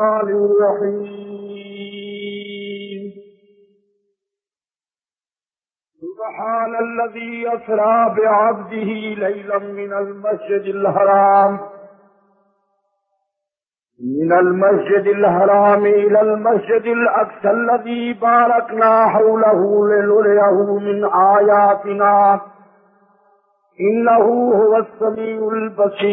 الرحمن الرحيم. سبحان الذي أسرى بعبده ليلا من المسجد الحرام. من المسجد الحرام إلى المسجد الأقصى الذي باركنا حوله لنريه من آياتنا. إنه هو السميع البصير.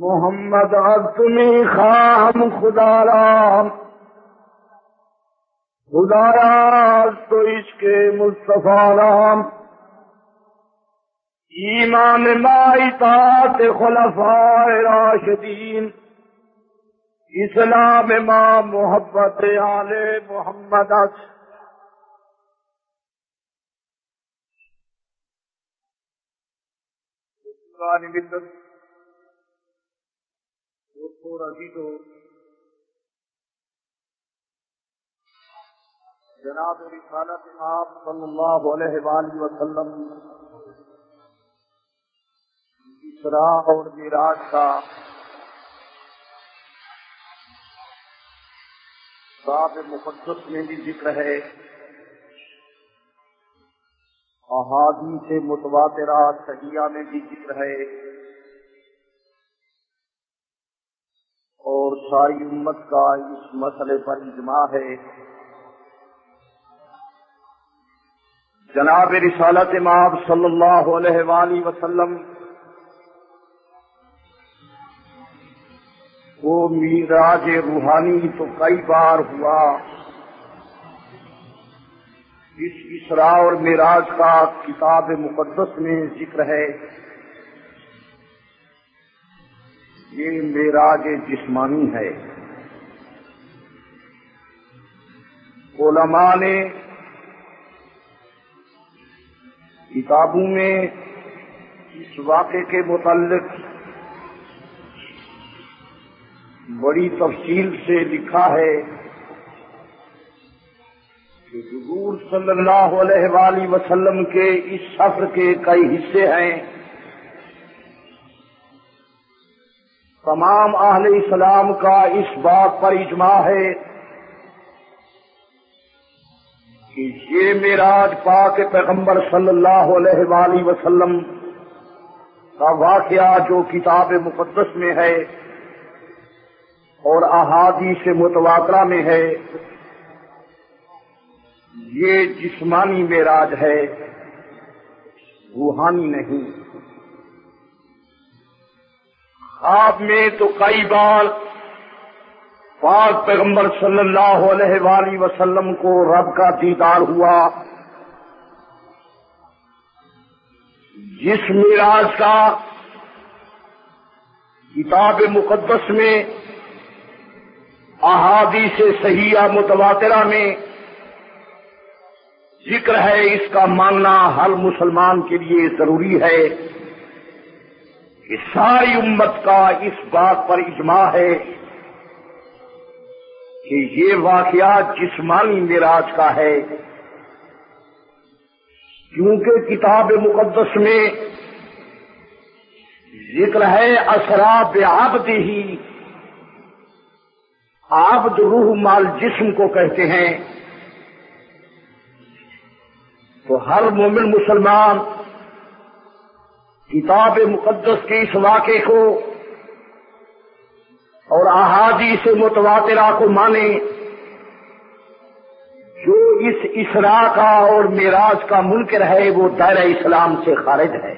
محمد عبدني خام خدا رام۔ خدا خدایا تو عشق مصطفیٰ رام۔ ایمان ما اطاعت خلفاء راشدین۔ اسلام ما محبت آل محمد۔ جناب رسالت آپ صلی اللہ علیہ وآلہ وسلم اسرا اور میراج کا باب مقدس میں بھی ذکر ہے۔ احادی سے متواترات صحیحہ میں بھی ذکر ہے اور ساری امت کا اس مسئلے پر اجماع ہے۔ جناب رسالت ماب صلی اللہ علیہ وآلہ وسلم، وہ میراج روحانی تو کئی بار ہوا۔ اس اسرا اور میراج کا کتاب مقدس میں ذکر ہے۔ یہ میراج جسمانی ہے۔ علماء نے کتابوں میں اس واقعے کے متعلق بڑی تفصیل سے لکھا ہے کہ حضور صلی اللہ علیہ وآلہ وسلم کے اس سفر کے کئی حصے ہیں۔ تمام اہل اسلام کا اس بات پر اجماع ہے کہ یہ میراج پاک پیغمبر صلی اللہ علیہ وآلہ وسلم کا واقعہ جو کتاب مقدس میں ہے اور احادی سے متواترہ میں ہے، یہ جسمانی معراج ہے، روحانی نہیں۔ خواب میں تو کئی بار پاک پیغمبر صلی اللہ علیہ وآلہ وسلم کو رب کا دیدار ہوا۔ جس میراج کا کتاب مقدس میں احادی سے صحیح متواترہ میں ذکر ہے، اس کا ماننا ہر مسلمان کے لیے ضروری ہے۔ کہ ساری امت کا اس بات پر اجماع ہے کہ یہ واقعہ جسمانی میراج کا ہے۔ کیونکہ کتاب مقدس میں ذکر ہے اسراب آبد ہی۔ آبد روح مال جسم کو کہتے ہیں۔ تو ہر مومن مسلمان کتاب مقدس کے اس واقعے کو اور احادی سے متواترہ کو مانے، جو اس اسرا کا اور میراج کا منکر ہے، وہ دائرہ اسلام سے خارج ہے۔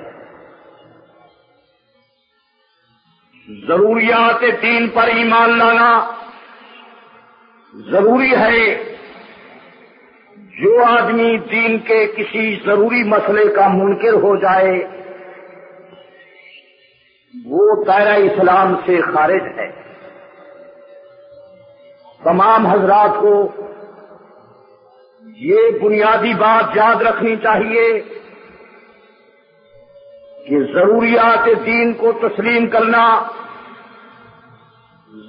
ضروریات دین پر ایمان لانا ضروری ہے۔ جو آدمی دین کے کسی ضروری مسئلے کا منکر ہو جائے وہ دائرہ اسلام سے خارج ہے۔ تمام حضرات کو یہ بنیادی بات یاد رکھنی چاہیے کہ ضروریات دین کو تسلیم کرنا،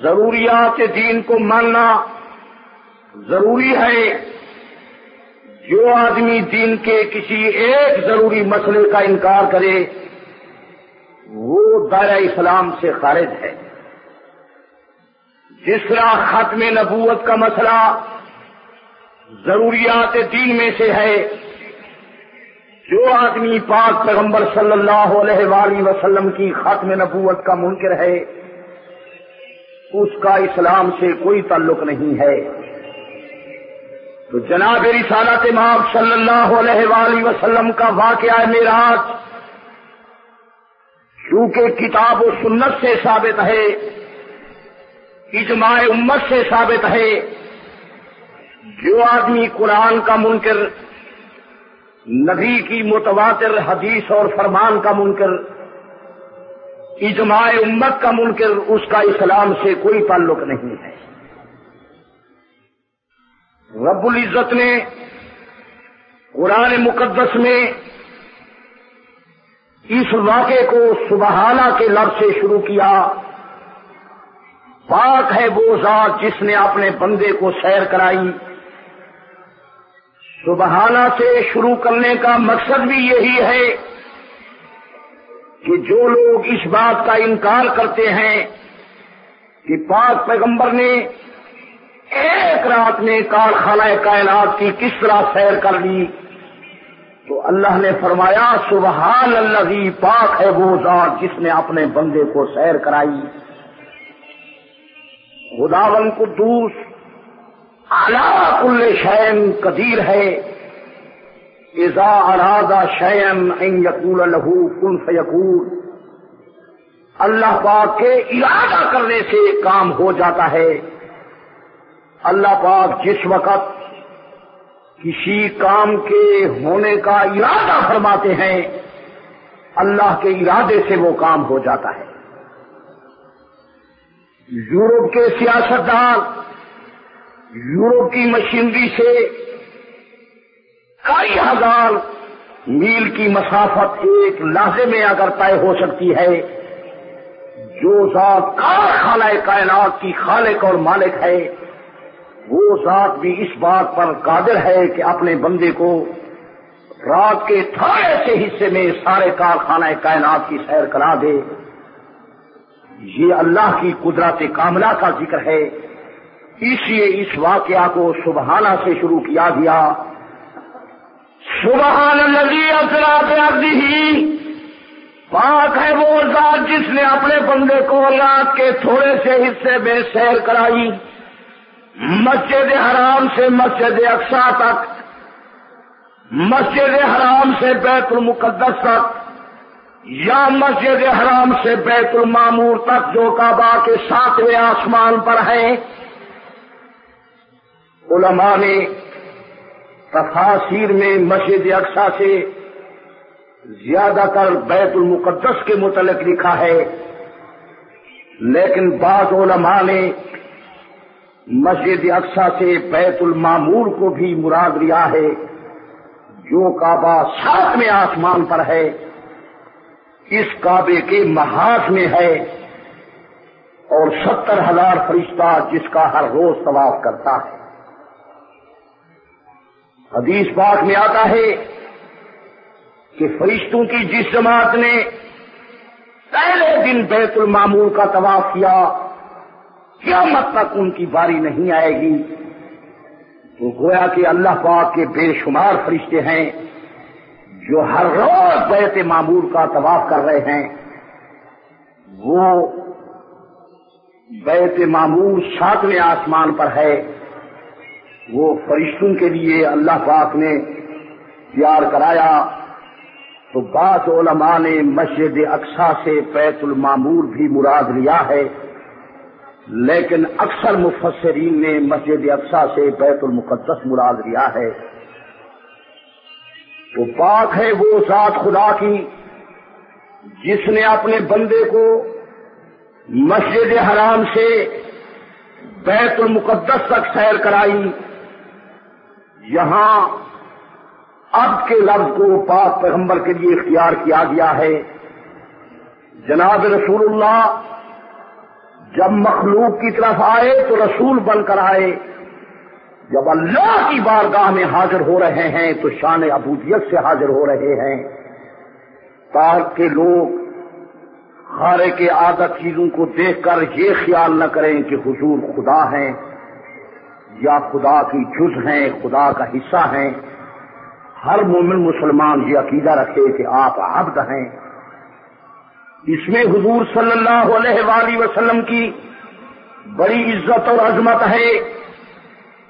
ضروریات دین کو ماننا ضروری ہے۔ جو آدمی دین کے کسی ایک ضروری مسئلے کا انکار کرے وہ دائرہ اسلام سے خارج ہے۔ جس طرح ختم نبوت کا مسئلہ ضروریات دین میں سے ہے۔ جو آدمی پاک پیغمبر صلی اللہ علیہ وآلہ وسلم کی ختم نبوت کا منکر ہے، اس کا اسلام سے کوئی تعلق نہیں ہے۔ تو جناب رسالت ماب صلی اللہ علیہ وآلہ وسلم کا واقعہ میراج کیونکہ کتاب و سنت سے ثابت ہے، اجماع امت سے ثابت ہے۔ جو آدمی قرآن کا منکر، نبی کی متواتر حدیث اور فرمان کا منکر، اجماع امت کا منکر، اس کا اسلام سے کوئی تعلق نہیں ہے۔ رب العزت نے قرآن مقدس میں اس واقعے کو سبحانہ کے لفظ سے شروع کیا۔ پاک ہے وہ ذات جس نے اپنے بندے کو سیر کرائی۔ سبحانہ سے شروع کرنے کا مقصد بھی یہی ہے کہ جو لوگ اس بات کا انکار کرتے ہیں کہ پاک پیغمبر نے ایک رات میں کارخانہ کائنات کی کس طرح سیر کر لی۔ تو اللہ نے فرمایا سبحان اللہ پاک ہے وہ ذات جس نے اپنے بندے کو سیر کرائی۔ خداون قدوس اعلی کل شین قدیر ہے۔ ازا ارادہ شین ان یقول لہو کن فیقول اللہ پاک کے ارادہ کرنے سے کام ہو جاتا ہے۔ اللہ پاک جس وقت کسی کام کے ہونے کا ارادہ فرماتے ہیں، اللہ کے ارادے سے وہ کام ہو جاتا ہے۔ یورپ کے سیاستدان، یورپ کی مشینری سے کئی ہزار میل کی مسافت ایک لحظے میں اگر طے ہو سکتی ہے، جو ذات کارخانہ کائنات کی خالق اور مالک ہے وہ ذات بھی اس بات پر قادر ہے کہ اپنے بندے کو رات کے تھوڑے سے حصے میں سارے کارخانہ کائنات کی سیر کرا دے۔ یہ اللہ کی قدرت کاملہ کا ذکر ہے۔ اس لیے اس واقعہ کو سبحانہ سے شروع کیا گیا۔ سبحان اللہ ہی پاک ہے وہ ذات جس نے اپنے بندے کو رات کے تھوڑے سے حصے میں سیر کرائی۔ مسجد حرام سے مسجد اقسا تک، مسجد حرام سے بیت المقدس تک، یا مسجد حرام سے بیت المامور تک جو کعبہ کے ساتویں آسمان پر ہے علماء نے تفاصیر میں مسجد اقسا سے زیادہ تر بیت المقدس کے متعلق لکھا ہے، لیکن بعض علماء نے مسجد اقسا سے بیت المامور کو بھی مراد لیا ہے، جو کعبہ ساتویں آسمان پر ہے، اس کعبے کے محاذ میں ہے، اور ستر ہزار فرشتہ جس کا ہر روز طواف کرتا ہے۔ حدیث پاک میں آتا ہے کہ فرشتوں کی جس جماعت نے پہلے دن بیت المامور کا طواف کیا کیا مت تک ان کی باری نہیں آئے گی؟ تو گویا کہ اللہ پاک کے بے شمار فرشتے ہیں جو ہر روز بیت معمور کا طواف کر رہے ہیں۔ وہ بیت معمور ساتویں آسمان پر ہے۔ وہ فرشتوں کے لیے اللہ پاک نے تیار کرایا۔ تو بعض علماء نے مسجد اقسا سے بیت المامور بھی مراد لیا ہے۔ لیکن اکثر مفسرین نے مسجد اقسا سے بیت المقدس مراد لیا ہے۔ تو پاک ہے وہ ذات خدا کی، جس نے اپنے بندے کو مسجد حرام سے بیت المقدس تک سیر کرائی۔ یہاں اب کے لفظ کو پاک پیغمبر کے لیے اختیار کیا گیا ہے۔ جناب رسول اللہ جب مخلوق کی طرف آئے تو رسول بن کر آئے۔ جب اللہ کی بارگاہ میں حاضر ہو رہے ہیں تو شان ابودیت سے حاضر ہو رہے ہیں۔ تاکہ لوگ خارے کے عادت چیزوں کو دیکھ کر یہ خیال نہ کریں کہ حضور خدا ہیں یا خدا کی جز ہیں، خدا کا حصہ ہیں۔ ہر مومن مسلمان یہ عقیدہ رکھے کہ آپ عبد ہیں۔ اس میں حضور صلی اللہ علیہ وآلہ وسلم کی بڑی عزت اور عظمت ہے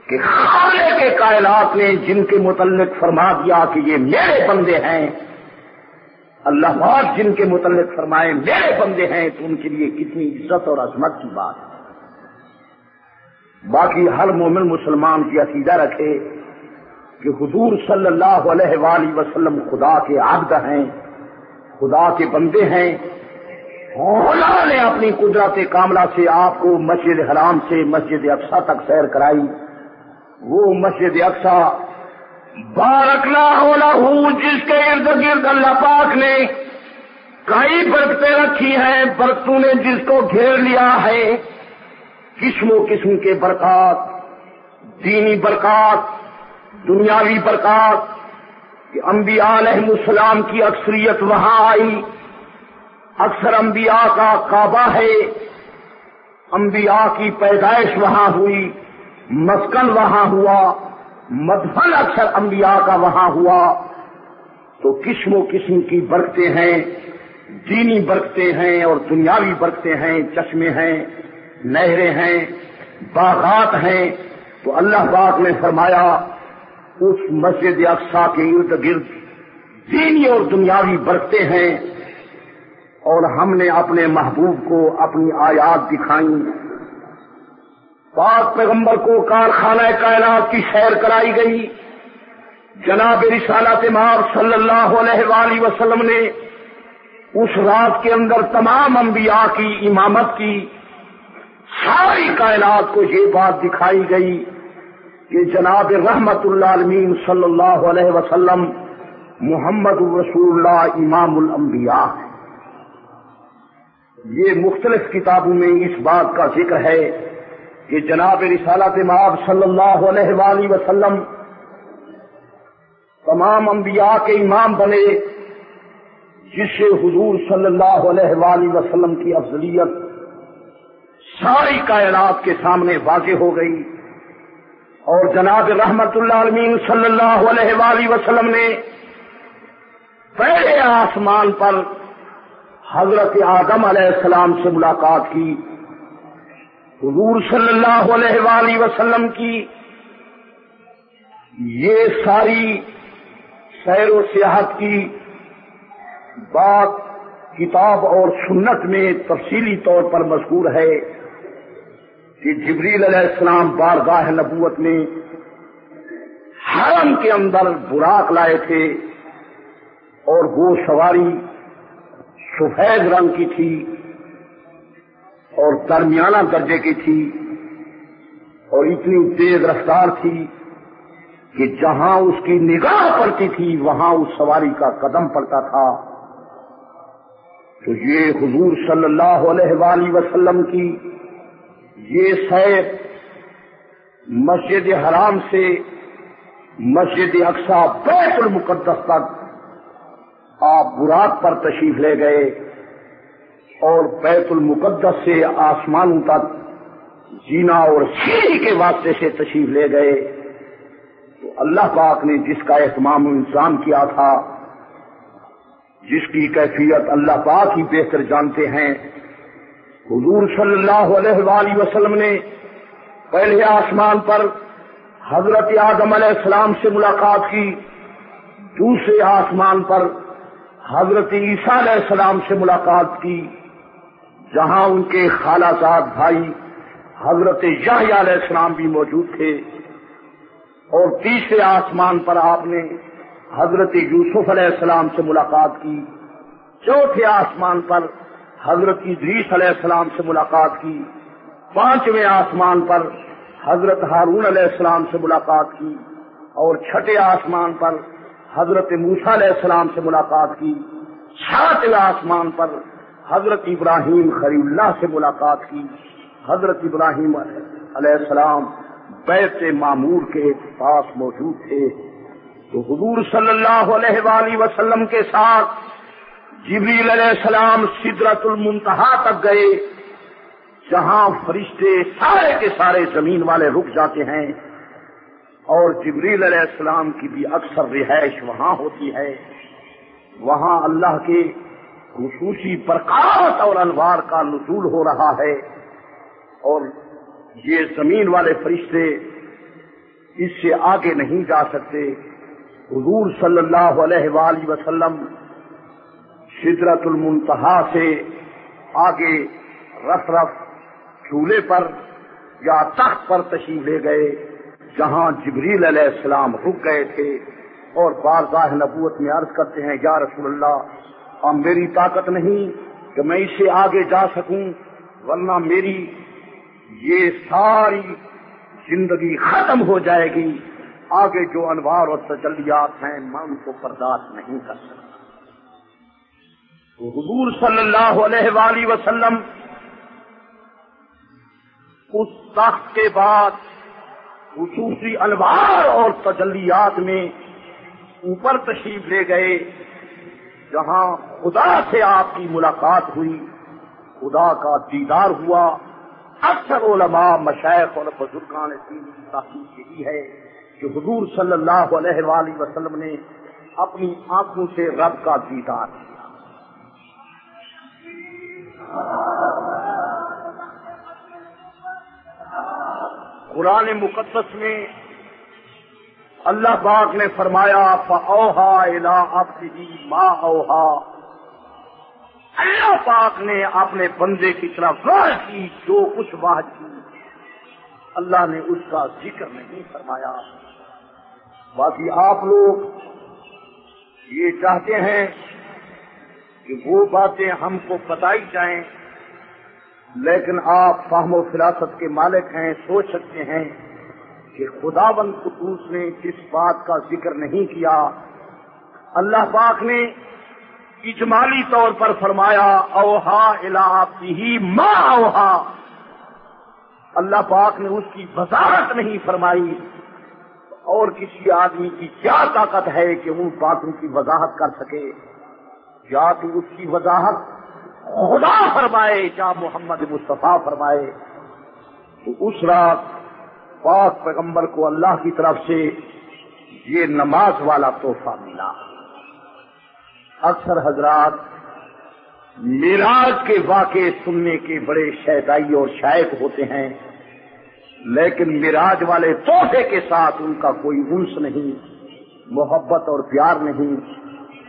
کہ خالے کے کائنات نے جن کے متعلق فرما دیا کہ یہ میرے بندے ہیں، اللہ پاک جن کے متعلق فرمائے میرے بندے ہیں، تو ان کے لیے کتنی عزت اور عظمت کی بات ہے۔ باقی ہر مومن مسلمان کی عقیدہ رکھے کہ حضور صلی اللہ علیہ وآلہ وسلم خدا کے عبد ہیں۔ خدا کے بندے ہیں۔ اللہ نے اپنی قدرت کاملہ سے آپ کو مسجد حرام سے مسجد اقسا تک سیر کرائی۔ وہ مسجد اقسا بارکلا ہونا ہوں جس کے ارد گرد اللہ پاک نے کئی برتیں رکھی ہیں برتوں نے جس کو گھیر لیا ہے۔ قسم و قسم کے برکات، دینی برکات، دنیاوی برکات کہ انبیاء علیہ السلام کی اکثریت وہاں آئی۔ اکثر انبیاء کا کعبہ ہے۔ انبیاء کی پیدائش وہاں ہوئی۔ مسکن وہاں ہوا۔ مدفن اکثر انبیاء کا وہاں ہوا۔ تو قسم و قسم کی برکتیں ہیں۔ دینی برکتیں ہیں اور دنیاوی برکتیں ہیں۔ چشمے ہیں، نہریں ہیں، باغات ہیں۔ تو اللہ پاک نے فرمایا اس مسجد اقسا کے ارد گرد دینی اور دنیاوی برکتیں ہیں اور ہم نے اپنے محبوب کو اپنی آیات دکھائی۔ پاک پیغمبر کو کارخانہ کائنات کی سیر کرائی گئی۔ جناب رسالت مار صلی اللہ علیہ وآلہ وسلم نے اس رات کے اندر تمام انبیاء کی امامت کی ساری کائنات کو یہ بات دکھائی گئی۔ کہ جناب رحمت اللہ علمین صلی اللہ علیہ وسلم محمد الرسول اللہ امام الانبیاء یہ مختلف کتابوں میں اس بات کا ذکر ہے کہ جناب رسالت ماب صلی اللہ علیہ وآلہ وسلم تمام انبیاء کے امام بنے، جس سے حضور صلی اللہ علیہ وآلہ وسلم کی افضلیت ساری کائنات کے سامنے واضح ہو گئی۔ اور جناب رحمت اللہ علمین صلی اللہ علیہ وآلہ وسلم نے پہلے آسمان پر حضرت آدم علیہ السلام سے ملاقات کی۔ حضور صلی اللہ علیہ وآلہ وسلم کی یہ ساری سیر و سیاحت کی بات کتاب اور سنت میں تفصیلی طور پر مشہور ہے۔ کہ جبریل علیہ السلام بارگاہ نبوت میں حرم کے اندر براق لائے تھے اور وہ سواری سفید رنگ کی تھی اور درمیانہ درجے کی تھی اور اتنی تیز رفتار تھی کہ جہاں اس کی نگاہ پڑتی تھی، وہاں اس سواری کا قدم پڑتا تھا۔ تو یہ حضور صلی اللہ علیہ وآلہ وسلم کی یہ سیر مسجد حرام سے مسجد اقسا بیت المقدس تک آپ براق پر تشریف لے گئے اور بیت المقدس سے آسمانوں تک جینا اور سیری کے واسطے سے تشریف لے گئے۔ تو اللہ پاک نے جس کا اہتمام و انتظام کیا تھا، جس کی کیفیت اللہ پاک ہی بہتر جانتے ہیں حضور صلی اللہ علیہ وآلہ وسلم نے پہلے آسمان پر حضرت آدم علیہ السلام سے ملاقات کی، دوسرے آسمان پر حضرت عیسیٰ علیہ السلام سے ملاقات کی، جہاں ان کے خالہ زاد بھائی حضرت یاہیا علیہ السلام بھی موجود تھے۔ اور تیسرے آسمان پر آپ نے حضرت یوسف علیہ السلام سے ملاقات کی۔ چوتھے آسمان پر حضرت ادریس علیہ السلام سے ملاقات کی، پانچویں آسمان پر حضرت ہارون علیہ السلام سے ملاقات کی اور چھٹے آسمان پر حضرت موسا علیہ السلام سے ملاقات کی، ساتویں آسمان پر حضرت ابراہیم خری اللہ سے ملاقات کی، حضرت ابراہیم علیہ السلام بیت معمور کے پاس موجود تھے۔ تو حضور صلی اللہ علیہ وآلہ وسلم کے ساتھ جبریل علیہ السلام سدرت المنتہا تک گئے، جہاں فرشتے سارے کے سارے زمین والے رک جاتے ہیں، اور جبریل علیہ السلام کی بھی اکثر رہائش وہاں ہوتی ہے۔ وہاں اللہ کے خصوصی برکات اور انوار کا نزول ہو رہا ہے، اور یہ زمین والے فرشتے اس سے آگے نہیں جا سکتے۔ حضور صلی اللہ علیہ وآلہ وسلم شدرت المنتہا سے آگے رف رف چولہے پر یا تخت پر تشریف لے گئے، جہاں جبریل علیہ السلام رک گئے تھے اور بارگاہ نبوت میں عرض کرتے ہیں، یا رسول اللہ، اب میری طاقت نہیں کہ میں اس سے آگے جا سکوں، ورنہ میری یہ ساری زندگی ختم ہو جائے گی۔ آگے جو انوار اور تجلیات ہیں، میں ان کو برداشت نہیں کر سکتا۔ حضور صلی اللہ علیہ وآلہ وسلم اس تخت کے بعد خصوصی انوار اور تجلیات میں اوپر تشریف لے گئے، جہاں خدا سے آپ کی ملاقات ہوئی۔ خدا کا دیدار ہوا۔ اکثر علماء مشائق اور بزرگان دین کی تحقیق یہی ہے کہ حضور صلی اللہ علیہ وآلہ وسلم نے اپنی آنکھوں سے رب کا دیدار کیا۔ قرآن مقدس میں اللہ پاک نے فرمایا فوہا الا اب ماں اوہا اللہ پاک نے اپنے بندے کی طرف واہ کی جو کچھ واہ کی۔ اللہ نے اس کا ذکر نہیں فرمایا۔ باقی آپ لوگ یہ چاہتے ہیں کہ وہ باتیں ہم کو بتائی جائیں، لیکن آپ فہم و فراست کے مالک ہیں، سوچ سکتے ہیں کہ خدا بند قطوس نے جس بات کا ذکر نہیں کیا۔ اللہ پاک نے اجمالی طور پر فرمایا، اوہا الہ ہی ماں اوہا۔ اللہ پاک نے اس کی وضاحت نہیں فرمائی۔ اور کسی آدمی کی کیا طاقت ہے کہ ان باتوں کی وضاحت کر سکے۔ یا تو اس کی وضاحت خدا فرمائے، یا محمد مصطفیٰ فرمائے، تو اس رات پاک پیغمبر کو اللہ کی طرف سے یہ نماز والا تحفہ ملا۔ اکثر حضرات میراج کے واقع سننے کے بڑے شہدائی اور شائق ہوتے ہیں، لیکن میراج والے تحفے کے ساتھ ان کا کوئی انس نہیں، محبت اور پیار نہیں۔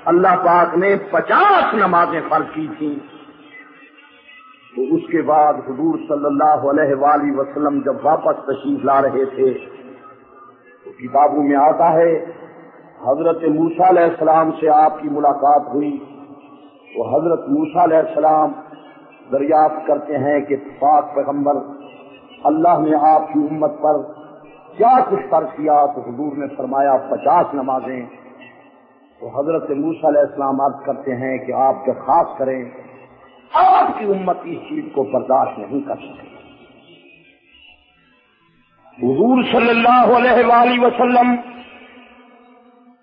اللہ پاک نے پچاس نمازیں فرض کی تھیں۔ تو اس کے بعد حضور صلی اللہ علیہ وآلہ وسلم جب واپس تشریف لا رہے تھے، تو کتابوں میں آتا ہے، حضرت موسا علیہ السلام سے آپ کی ملاقات ہوئی۔ تو حضرت موسا علیہ السلام دریافت کرتے ہیں کہ پاک پیغمبر اللہ نے آپ کی امت پر کیا کچھ فرض کیا۔ تو حضور نے فرمایا، پچاس نمازیں تو حضرت موسا علیہ السلام عرض کرتے ہیں کہ آپ جو خاص کریں، آپ کی امت اس چیز کو برداشت نہیں کر سکے۔ حضور صلی اللہ علیہ وآلہ وسلم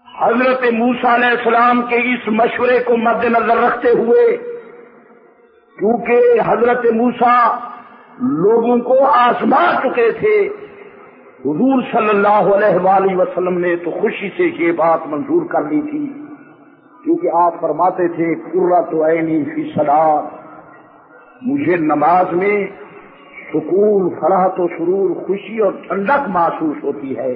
حضرت موسا علیہ السلام کے اس مشورے کو مد نظر رکھتے ہوئے، کیونکہ حضرت موسا لوگوں کو آزما چکے تھے حضور صلی اللہ علیہ وآلہ وسلم نے تو خوشی سے یہ بات منظور کر لی تھی۔ کیونکہ آپ فرماتے تھے پورا تو عینی فی سلاد مجھے نماز میں سکون فلاحت و سرور، خوشی اور ٹھنڈک محسوس ہوتی ہے۔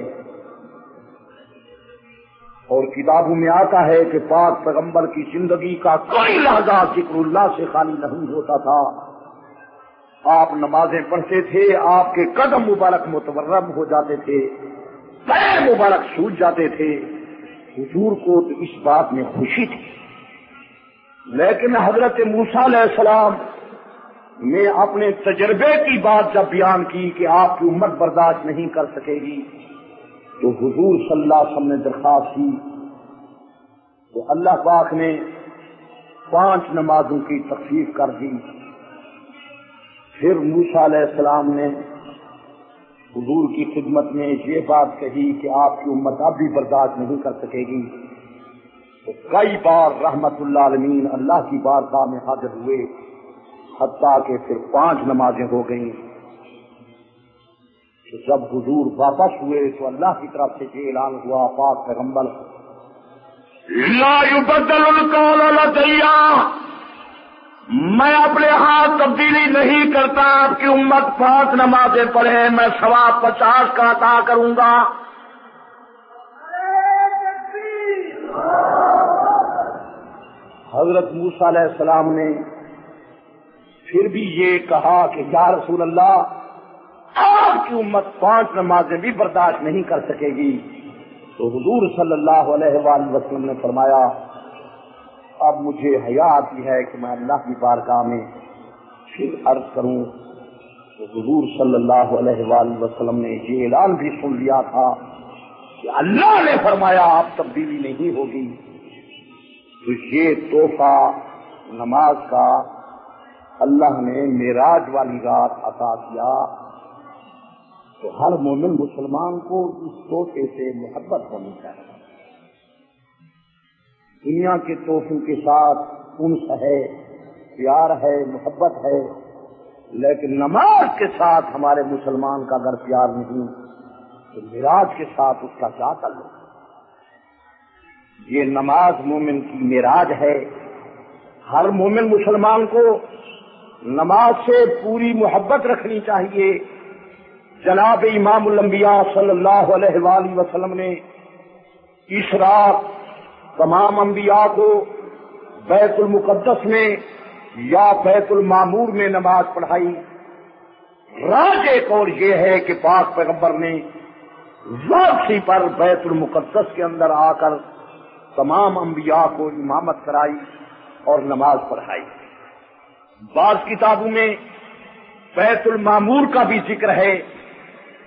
اور کتابوں میں آتا ہے کہ پاک پیغمبر کی زندگی کا کوئی لہجہ ذکر اللہ سے خالی نہیں ہوتا تھا۔ آپ نمازیں پڑھتے تھے، آپ کے قدم مبارک متورم ہو جاتے تھے، پیر مبارک سوج جاتے تھے۔ حضور کو تو اس بات میں خوشی تھی۔ لیکن حضرت موسا علیہ السلام نے اپنے تجربے کی بات جب بیان کی کہ آپ کی امت برداشت نہیں کر سکے گی، تو حضور صلی اللہ علیہ وسلم نے درخواست کی تو اللہ پاک نے پانچ نمازوں کی تخفیف کر دی۔ پھر موسا علیہ السلام نے حضور کی خدمت میں یہ بات کہی کہ آپ کی امت اب بھی برداشت نہیں کر سکے گی۔ تو کئی بار رحمت اللہ عالمین اللہ کی بارگاہ میں حاضر ہوئے، حتیٰ کہ پھر پانچ نمازیں ہو گئیں۔ تو جب حضور واپس ہوئے تو اللہ کی طرف سے یہ اعلان ہوا، پاک پیغمبر، لا يبدل القول میں اپنے ہاتھ تبدیلی نہیں کرتا، آپ کی امت پانچ نمازیں پڑھے، میں سوا پچاس کا عطا کروں گا۔ حضرت موسیٰ علیہ السلام نے پھر بھی یہ کہا کہ یا رسول اللہ، آپ کی امت پانچ نمازیں بھی برداشت نہیں کر سکے گی۔ تو حضور صلی اللہ علیہ وآلہ وسلم نے فرمایا اب مجھے حیا آتی ہے کہ میں اللہ کی بارگاہ میں پھر عرض کروں تو حضور صلی اللہ علیہ وآلہ وسلم نے یہ اعلان بھی سن لیا تھا کہ اللہ نے فرمایا آپ تبدیلی نہیں ہوگی۔ تو یہ تحفہ نماز کا اللہ نے میراج والی رات عطا کیا۔ تو ہر مومن مسلمان کو اس تحفے سے محبت ہونی چاہیے۔ دنیا کے تحفوں کے ساتھ انس ہے، پیار ہے، محبت ہے، لیکن نماز کے ساتھ ہمارے مسلمان کا اگر پیار نہیں، تو میراج کے ساتھ اس کا کیا تعلق؟ یہ نماز مومن کی میراج ہے۔ ہر مومن مسلمان کو نماز سے پوری محبت رکھنی چاہیے۔ جناب امام الانبیاء صلی اللہ علیہ وآلہ وسلم نے اس رات تمام انبیاء کو بیت المقدس میں یا بیت المامور میں نماز پڑھائی۔ راج ایک اور یہ ہے کہ پاک پیغمبر نے واپسی پر بیت المقدس کے اندر آ کر تمام انبیاء کو امامت کرائی اور نماز پڑھائی۔ بعض کتابوں میں بیت المامور کا بھی ذکر ہے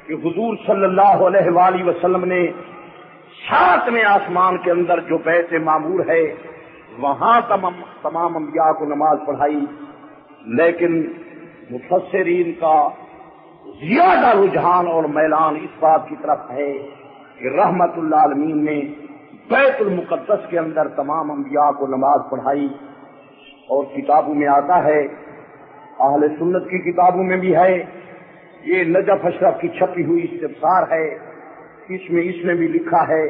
کہ حضور صلی اللہ علیہ وآلہ وسلم نے ساتویں آسمان کے اندر جو بیت معمور ہے، وہاں تمام تمام انبیاء کو نماز پڑھائی، لیکن مفسرین کا زیادہ رجحان اور میلان اس بات کی طرف ہے کہ رحمت اللہ عالمین نے بیت المقدس کے اندر تمام انبیاء کو نماز پڑھائی۔ اور کتابوں میں آتا ہے، اہل سنت کی کتابوں میں بھی ہے۔ یہ نجف اشرف کی چھپی ہوئی استفسار ہے۔ اس میں اس نے بھی لکھا ہے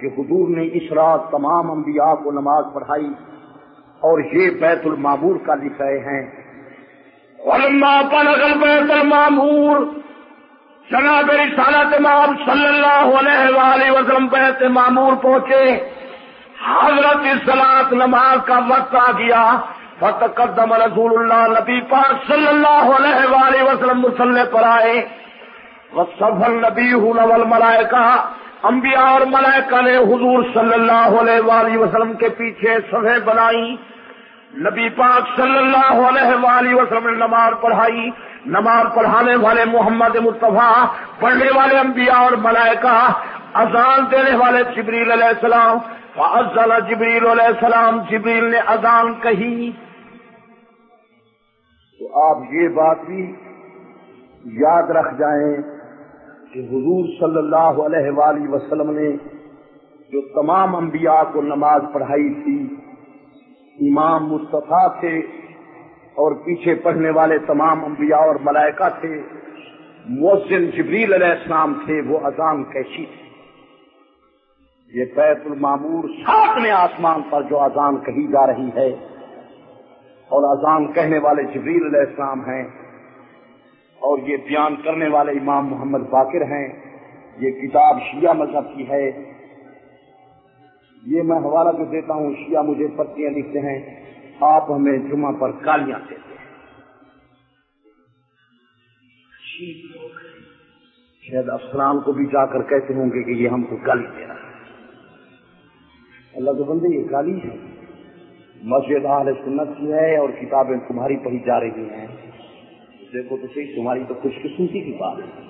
کہ حضور نے اس رات تمام انبیاء کو نماز پڑھائی اور یہ بیت المامور کا لکھ رہے ہیں بیت المامور جناب رسالت امام صلی اللہ علیہ وآلہ وسلم بیت معمور پہنچے۔ حضرت سلاد نماز کا وقت آ گیا۔ فتقدم رسول اللہ نبی پاک صلی اللہ علیہ وآلہ وسلم مسلح پر آئے۔ وصف النبی نول ملائکہ انبیاء اور ملائکہ نے حضور صلی اللہ علیہ وآلہ وسلم کے پیچھے سفے بنائی۔ نبی پاک صلی اللہ علیہ وآلہ وسلم نے نماز پڑھائی۔ نماز پڑھانے والے محمد مصطفیٰ، پڑھنے والے انبیاء اور ملائکہ، اذان دینے والے جبریل علیہ السلام۔ فضل جبریل علیہ السلام، جبریل نے اذان کہی۔ تو آپ یہ بات بھی یاد رکھ جائیں۔ کہ حضور صلی اللہ علیہ وآلہ وسلم نے جو تمام انبیاء کو نماز پڑھائی تھی، امام مصطفیٰ تھے اور پیچھے پڑھنے والے تمام انبیاء اور ملائکہ تھے محسن جبریل علیہ السلام تھے، وہ اذان کیسی تھی؟ یہ بیت المامور ساتویں آسمان پر جو اذان کہی جا رہی ہے اور اذان کہنے والے جبریل علیہ السلام ہیں اور یہ بیان کرنے والے امام محمد باقر ہیں، یہ کتاب شیعہ مذہب کی ہے۔ یہ میں حوالہ جو دیتا ہوں، شیعہ مجھے پرچیاں لکھتے ہیں، آپ ہمیں جمعہ پر گالیاں دیتے ہیں۔ شاید افسران کو بھی جا کر کہتے ہوں گے کہ یہ ہم کو گالی دے رہا ہے۔ اللہ کے بندے، یہ گالی ہے۔ مسجد اہل سنت کی ہے اور کتابیں تمہاری پڑھی جا رہی ہیں۔ دیکھو تو صحیح، تمہاری تو خوش قسمتی کی بات ہے۔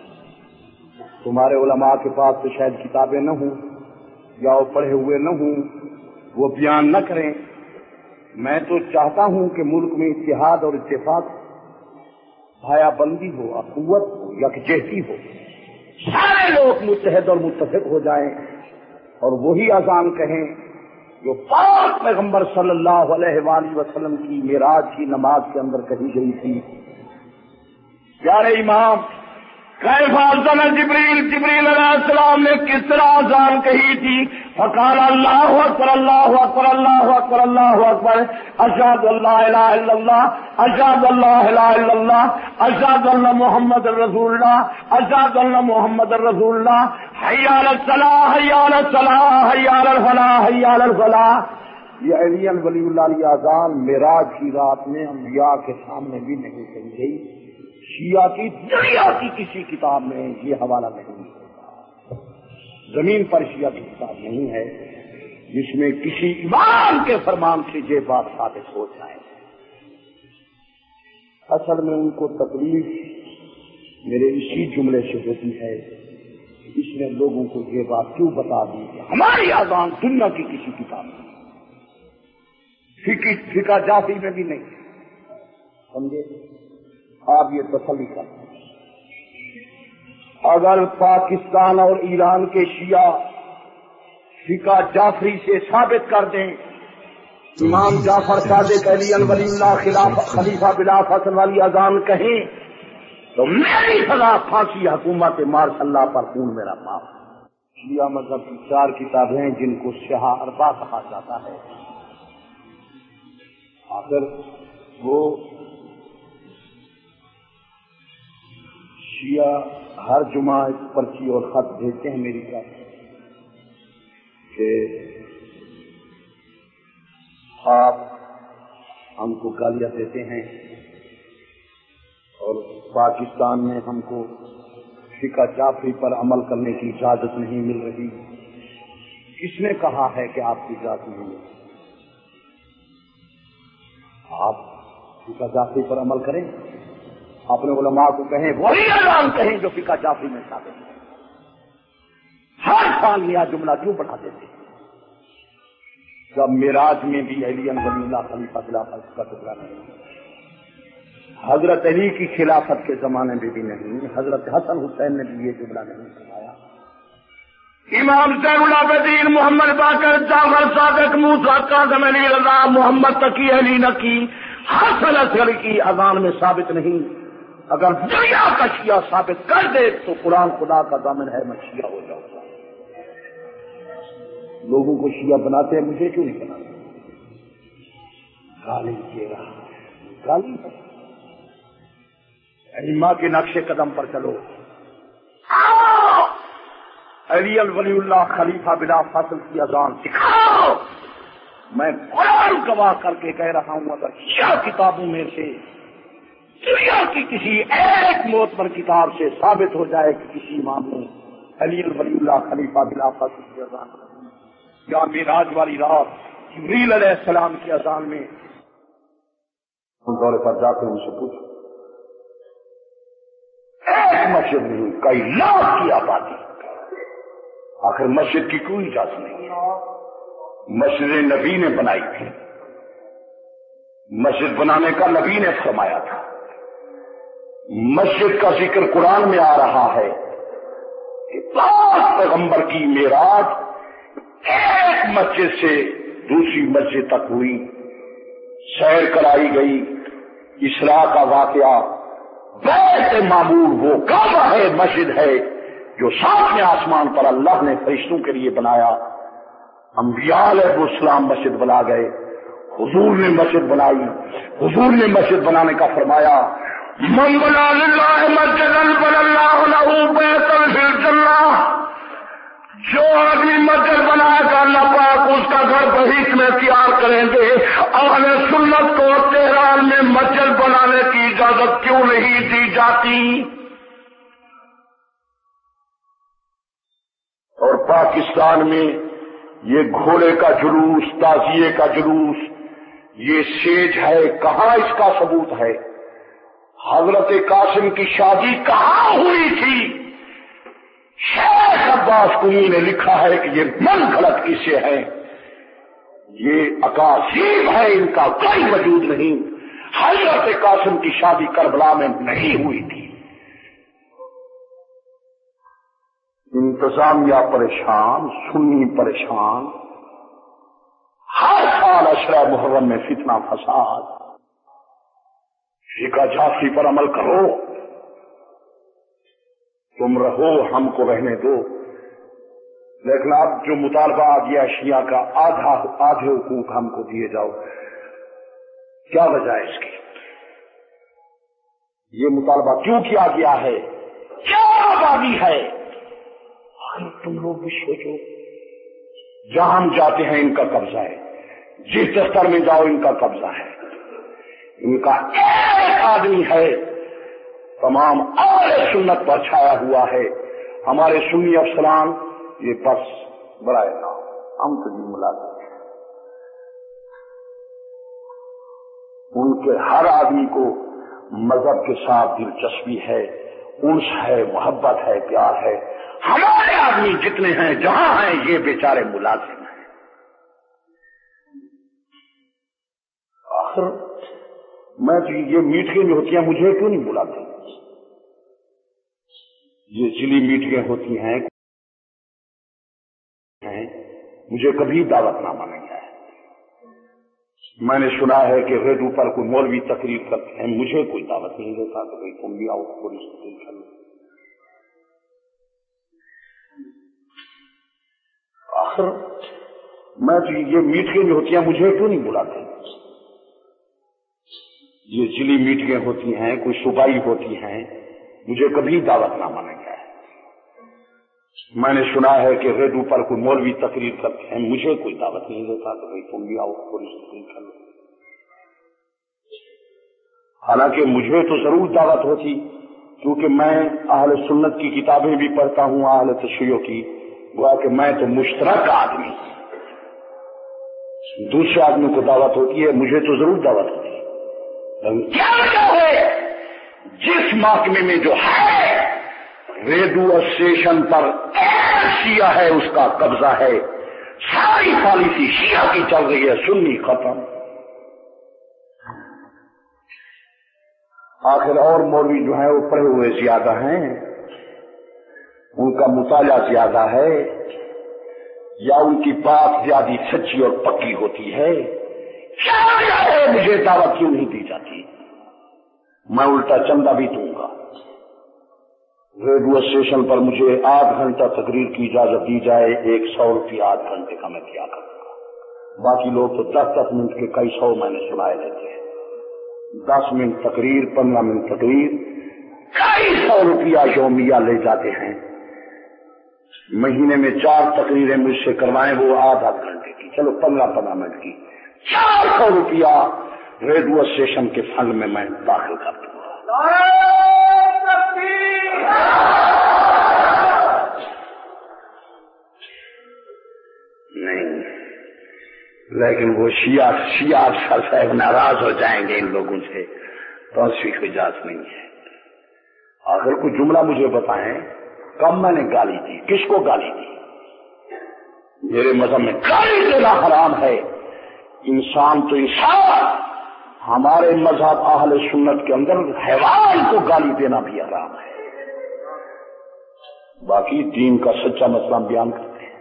تمہارے علماء کے پاس تو شاید کتابیں نہ ہوں، یا وہ پڑھے ہوئے نہ ہوں، وہ بیان نہ کریں۔ میں تو چاہتا ہوں کہ ملک میں اتحاد اور اتفاق بھایا بندی ہو اخوت ہو یکجہتی ہو۔ سارے لوگ متحد اور متفق ہو جائیں اور وہی اذان کہیں جو پاک پیغمبر صلی اللہ علیہ وآلہ وسلم کی میراج کی نماز کے اندر کہی گئی تھی۔ پیارے امام فاضل جبریل جبریل علیہ السلام نے کس طرح آزان کہی تھی؟ فقال اللہ اکبر اللہ اکبر اللہ اکبر اللہ اکبر اشاد اللہ الہ الا اللہ اشاد اللہ الہ الا اللہ اشاد اللہ محمد الرسول اللہ اشاد اللہ محمد الرسول اللہ حیال الصلاح حیال الصلاح حیال الفلاح حیال الفلاح۔ یہ علی ولی اللہ علیہ آزان میراج کی رات میں انبیاء کے سامنے بھی نہیں کہی گئی۔ شیعہ کی دنیا کی کسی کتاب میں یہ حوالہ نہیں ہے زمین پر شیعہ کی کتاب نہیں ہے، جس میں کسی امام کے فرمان سے یہ بات ثابت ہو جائے۔ اصل میں ان کو تکلیف میرے اسی جملے سے ہوتی ہے، اس نے لوگوں کو یہ بات کیوں بتا دی کہ ہماری آزان دنیا کی کسی کتاب میں فکا جاتی میں بھی نہیں۔ سمجھے؟ آپ یہ تسلی کر اگر پاکستان اور ایران کے شیعہ فکا جعفری سے ثابت کر دیں، امام جعفر صادق علی ولی اللہ خلاف خلیفہ بلا فصل والی اذان کہیں، تو میری سزا پھانسی حکومت مارش اللہ پر خون میرا پاپ شیعہ مذہب کی چار کتابیں جن کو شہا اربا کہا جاتا ہے۔ آخر وہ شیعہ ہر جمعہ ایک پرچی اور خط بھیجتے ہیں میری طرف کہ آپ ہم کو گالیاں دیتے ہیں اور پاکستان میں ہم کو فکا جعفری پر عمل کرنے کی اجازت نہیں مل رہی۔ کس نے کہا ہے کہ آپ کی اجازت نہیں مل آپ فکا جعفری پر عمل کریں۔ اپنے علماء کو کہیں، وہی اعلان کہیں جو فکا جعفری میں ثابت ہے۔ ہر سال نیا جملہ کیوں بڑھا دیتے جب میراج میں بھی علی ولی اللہ خلیفہ خلافت کا ٹکڑا نہیں۔ حضرت علی کی خلافت کے زمانے میں بھی نہیں، حضرت حسن حسین نے بھی یہ جملہ نہیں سنایا۔ امام سین العابدین محمد باقر، جعفر صادق موسا کاظم علی رضا، محمد تقی علی نقی، حسن اصغر کی اذان میں ثابت نہیں۔ اگر دنیا کا شیعہ ثابت کر دے تو قرآن خدا کا دامن ہے، میں شیعہ ہو جاؤں گا۔ لوگوں کو شیعہ بناتے ہیں، مجھے کیوں نہیں بناتے؟ گالی دے رہا گالی ماں کے نقش قدم پر چلو۔ علی الولی اللہ خلیفہ بلا فصل کی اذان۔ سکھاؤ میں قرآن گواہ کر کے کہہ رہا ہوں، اگر کیا کتابوں میں سے دنیا کی کسی ایک موت پر کتاب سے ثابت ہو جائے کہ کسی امام نے علی الولی اللہ خلیفہ بلا کی اذان یا میراج والی رات جبریل علیہ السلام کی اذان میں۔ دورے پر جاتے ہیں ان سے پوچھو۔ ایک مسجد نہیں کئی لاکھ کی آبادی۔ آخر مسجد کی کوئی اجازت نہیں۔ ہے مسجد نبی نے بنائی تھی۔ مسجد بنانے کا نبی نے فرمایا تھا۔ مسجد کا ذکر قرآن میں آ رہا ہے پیغمبر کی میراج ایک مسجد سے دوسری مسجد تک ہوئی، سیر کرائی گئی اسرا کا واقعہ، بیت معمول وہ کعبہ ہے، مسجد ہے جو ساتھ آسمان پر اللہ نے فرشتوں کے لیے بنایا۔ انبیاء علیہ السلام مسجد بنا گئے، حضور نے مسجد بنائی، حضور نے مسجد بنانے کا فرمایا۔ منگلا مسجد جو آدمی مسجد بنائے گا اللہ پاک اس کا گھر بہت میں تیار کریں گے۔ اور سنت کو تہران میں مسجد بنانے کی اجازت کیوں نہیں دی جاتی؟ اور پاکستان میں یہ گھوڑے کا جلوس، تازیے کا جلوس، یہ سیج ہے، کہاں اس کا ثبوت ہے؟ حضرت قاسم کی شادی کہاں ہوئی تھی؟ شیخ عباس کنی نے لکھا ہے کہ یہ من غلط کسے ہے یہ اکاسیب ہے ان کا کوئی وجود نہیں۔ حضرت قاسم کی شادی کربلا میں نہیں ہوئی تھی۔ انتظامیہ پریشان، سنی پریشان۔ ہر سال اشرا محرم میں فتنہ فساد۔ فکا جھانسی پر عمل کرو۔ تم رہو، ہم کو رہنے دو۔ لیکن اب جو مطالبہ آ گیا شیعہ کا، آدھا، آدھے حقوق ہم کو دیے جاؤ۔ کیا وجہ ہے اس کی؟ یہ مطالبہ کیوں کیا گیا ہے؟ کیا آبادی ہے؟ آخر تم لوگ بھی سوچو۔ جہاں ہم جاتے ہیں، ان کا قبضہ ہے۔ جس دفتر میں جاؤ، ان کا قبضہ ہے۔ ان کا ایک آدمی ہے۔ تمام اور سنت پر چھایا ہوا ہے۔ ہمارے سنی افسران، یہ بس برائے نام۔ ہم تو جی ملازم ان کے ہر آدمی کو مذہب کے ساتھ دلچسپی ہے۔ انس ہے، محبت ہے، پیار ہے۔ ہمارے آدمی جتنے ہیں، جہاں ہیں، یہ بیچارے ملازم ہیں۔ آخر میں تو یہ میٹنگیں جو ہوتی ہیں، مجھے کیوں نہیں بلاتے؟ یہ ضلع میٹنگیں ہوتی ہیں مجھے کبھی دعوت نامہ نہیں ہے میں نے سنا ہے کہ ریڈیو پر کوئی مولوی تقریر کرتے ہیں، مجھے کوئی دعوت نہیں دیتا کہ بھائی تم بھی آؤ پولیس کر آخر میں تو یہ میٹنگیں جو ہوتی ہیں، مجھے کیوں نہیں بلاتے؟ یہ ضلع میٹنگیں ہوتی ہیں، کوئی صوبائی ہوتی ہیں، مجھے کبھی دعوت نامہ نہیں ہے میں نے سنا ہے کہ ریڈیو پر کوئی مولوی تقریر کرتے ہیں، مجھے کوئی دعوت نہیں دیتا کہ بھائی تم بھی آؤ پولیس کر لو۔ حالانکہ مجھے تو ضرور دعوت ہوتی، کیونکہ میں اہل سنت کی کتابیں بھی پڑھتا ہوں، اہل تشریحوں کی گوا کہ میں تو مشترک آدمی دوسرے آدمی کو دعوت ہوتی ہے، مجھے تو ضرور دعوت ہوتی ہے۔ کیا وجہ ہے، جس محکمے میں جو ہے ریڈیو اسٹیشن پر شیعہ ہے، اس کا قبضہ ہے۔ ساری پالیسی شیعہ کی چل رہی ہے، سنی ختم۔ آخر اور مولوی جو ہیں، وہ پڑھے ہوئے زیادہ ہیں۔ ان کا مطالعہ زیادہ ہے۔ یا ان کی بات زیادہ سچی اور پکی ہوتی ہے ہے۔ مجھے دعوت کیوں نہیں دی جاتی؟ میں الٹا چندہ بھی دوں گا۔ ریڈیو اسٹیشن پر مجھے آدھ گھنٹہ تقریر کی اجازت دی جائے، ایک سو روپیہ آدھ گھنٹے کا میں کیا کروں گا۔ باقی لوگ تو دس دس منٹ کے کئی سو میں نے سنائے لیتے ہیں۔ دس منٹ تقریر، پندرہ منٹ تقریر، کئی سو روپیہ یومیہ لے جاتے ہیں۔ مہینے میں چار تقریریں مجھ سے کروائیں، وہ آدھ آدھ گھنٹے کی۔ چلو، پندرہ پندرہ منٹ کی۔ چار سو روپیہ ریڈیو اسٹیشن کے فنڈ میں میں داخل کر دوں گا۔ نہیں۔ لیکن وہ شیعہ شیعہ افسر صاحب ناراض ہو جائیں گے ان لوگوں سے۔ تو اس کی کوئی اجازت نہیں ہے۔ اگر کوئی جملہ مجھے بتائیں کب میں نے گالی دی، کس کو گالی دی؟ میرے مذہب میں گالی دینا حرام ہے۔ انسان تو انسان ہمارے مذہب اہل سنت کے اندر حیوان کو گالی دینا بھی حرام ہے۔ باقی دین کا سچا مسئلہ بیان کرتے ہیں۔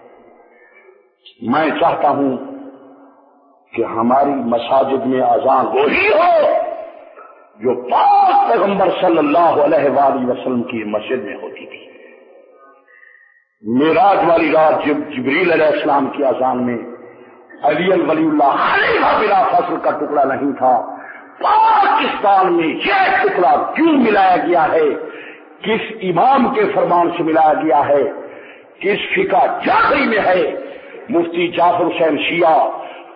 میں چاہتا ہوں کہ ہماری مساجد میں اذان وہی ہو، جو پاک پیغمبر صلی اللہ علیہ وآلہ وسلم کی مسجد میں ہوتی تھی۔ میراج والی رات جب جبریل علیہ السلام کی اذان میں علی ولی اللہ خلیفہ بلا فصل کا ٹکڑا نہیں تھا۔ پاکستان میں یہ ٹکڑا کیوں ملایا گیا ہے؟ کس امام کے فرمان سے ملایا گیا ہے؟ کس فقہ جعفری میں ہے؟ مفتی جعفر حسین شیعہ،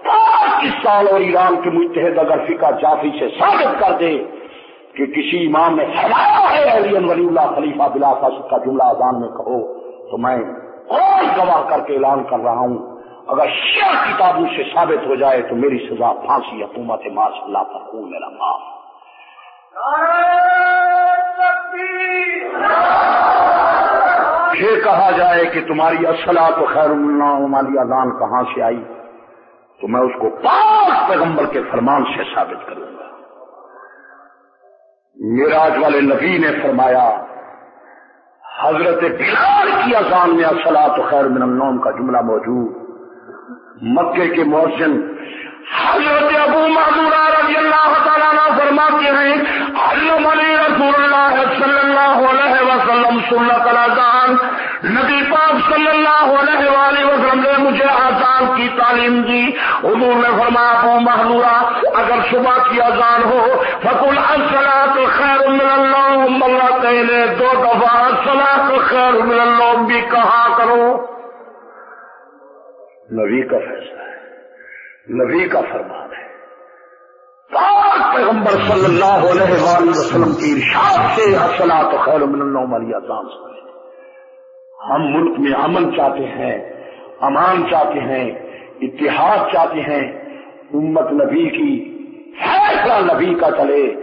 پاکستان اور ایران کے متحد اگر فقہ جعفری سے ثابت کر دے کہ کسی امام نے فرمایا ہے علی ولی اللہ خلیفہ بلا فصل کا جملہ اذان میں کہو، تو میں اور گواہ کر کے اعلان کر رہا ہوں اگر شیعہ کتابوں سے ثابت ہو جائے تو میری سزا پھانسی حکومت ماس اللہ پر ہوں میرا معاف۔ پھر کہا جائے کہ تمہاری اصلا تو خیر اللہ ہماری اذان کہاں سے آئی؟ تو میں اس کو پاک پیغمبر کے فرمان سے ثابت کروں گا۔ میراج والے نبی نے فرمایا، حضرت بلال کی اذان میں اصلا تو خیر من النوم کا جملہ موجود۔ مکے کے موسم حضرت ابو محدورہ رضی اللہ تعالیٰ فرماتے ہیں، علم علی رسول اللہ صلی اللہ علیہ وسلم سنت الاذان، نبی پاک صلی اللہ علیہ وآلہ وسلم نے مجھے آزان کی تعلیم دی۔ حضور نے فرمایا، ابو محدورہ اگر صبح کی اذان ہو فکل الصلاۃ خیر من النوم۔ اللہ کہنے دو دفعہ الصلاۃ خیر من النوم بھی کہا کرو۔ نبی کا فیصلہ ہے۔ نبی کا فرمان ہے۔ پاک پیغمبر صلی اللہ علیہ وآلہ وسلم کی ارشاد سے اصلا تو خیر من النوم علی اذان ہم ملک میں امن چاہتے ہیں، امان چاہتے ہیں، اتحاد چاہتے ہیں۔ امت نبی کی فیصلہ نبی کا چلے۔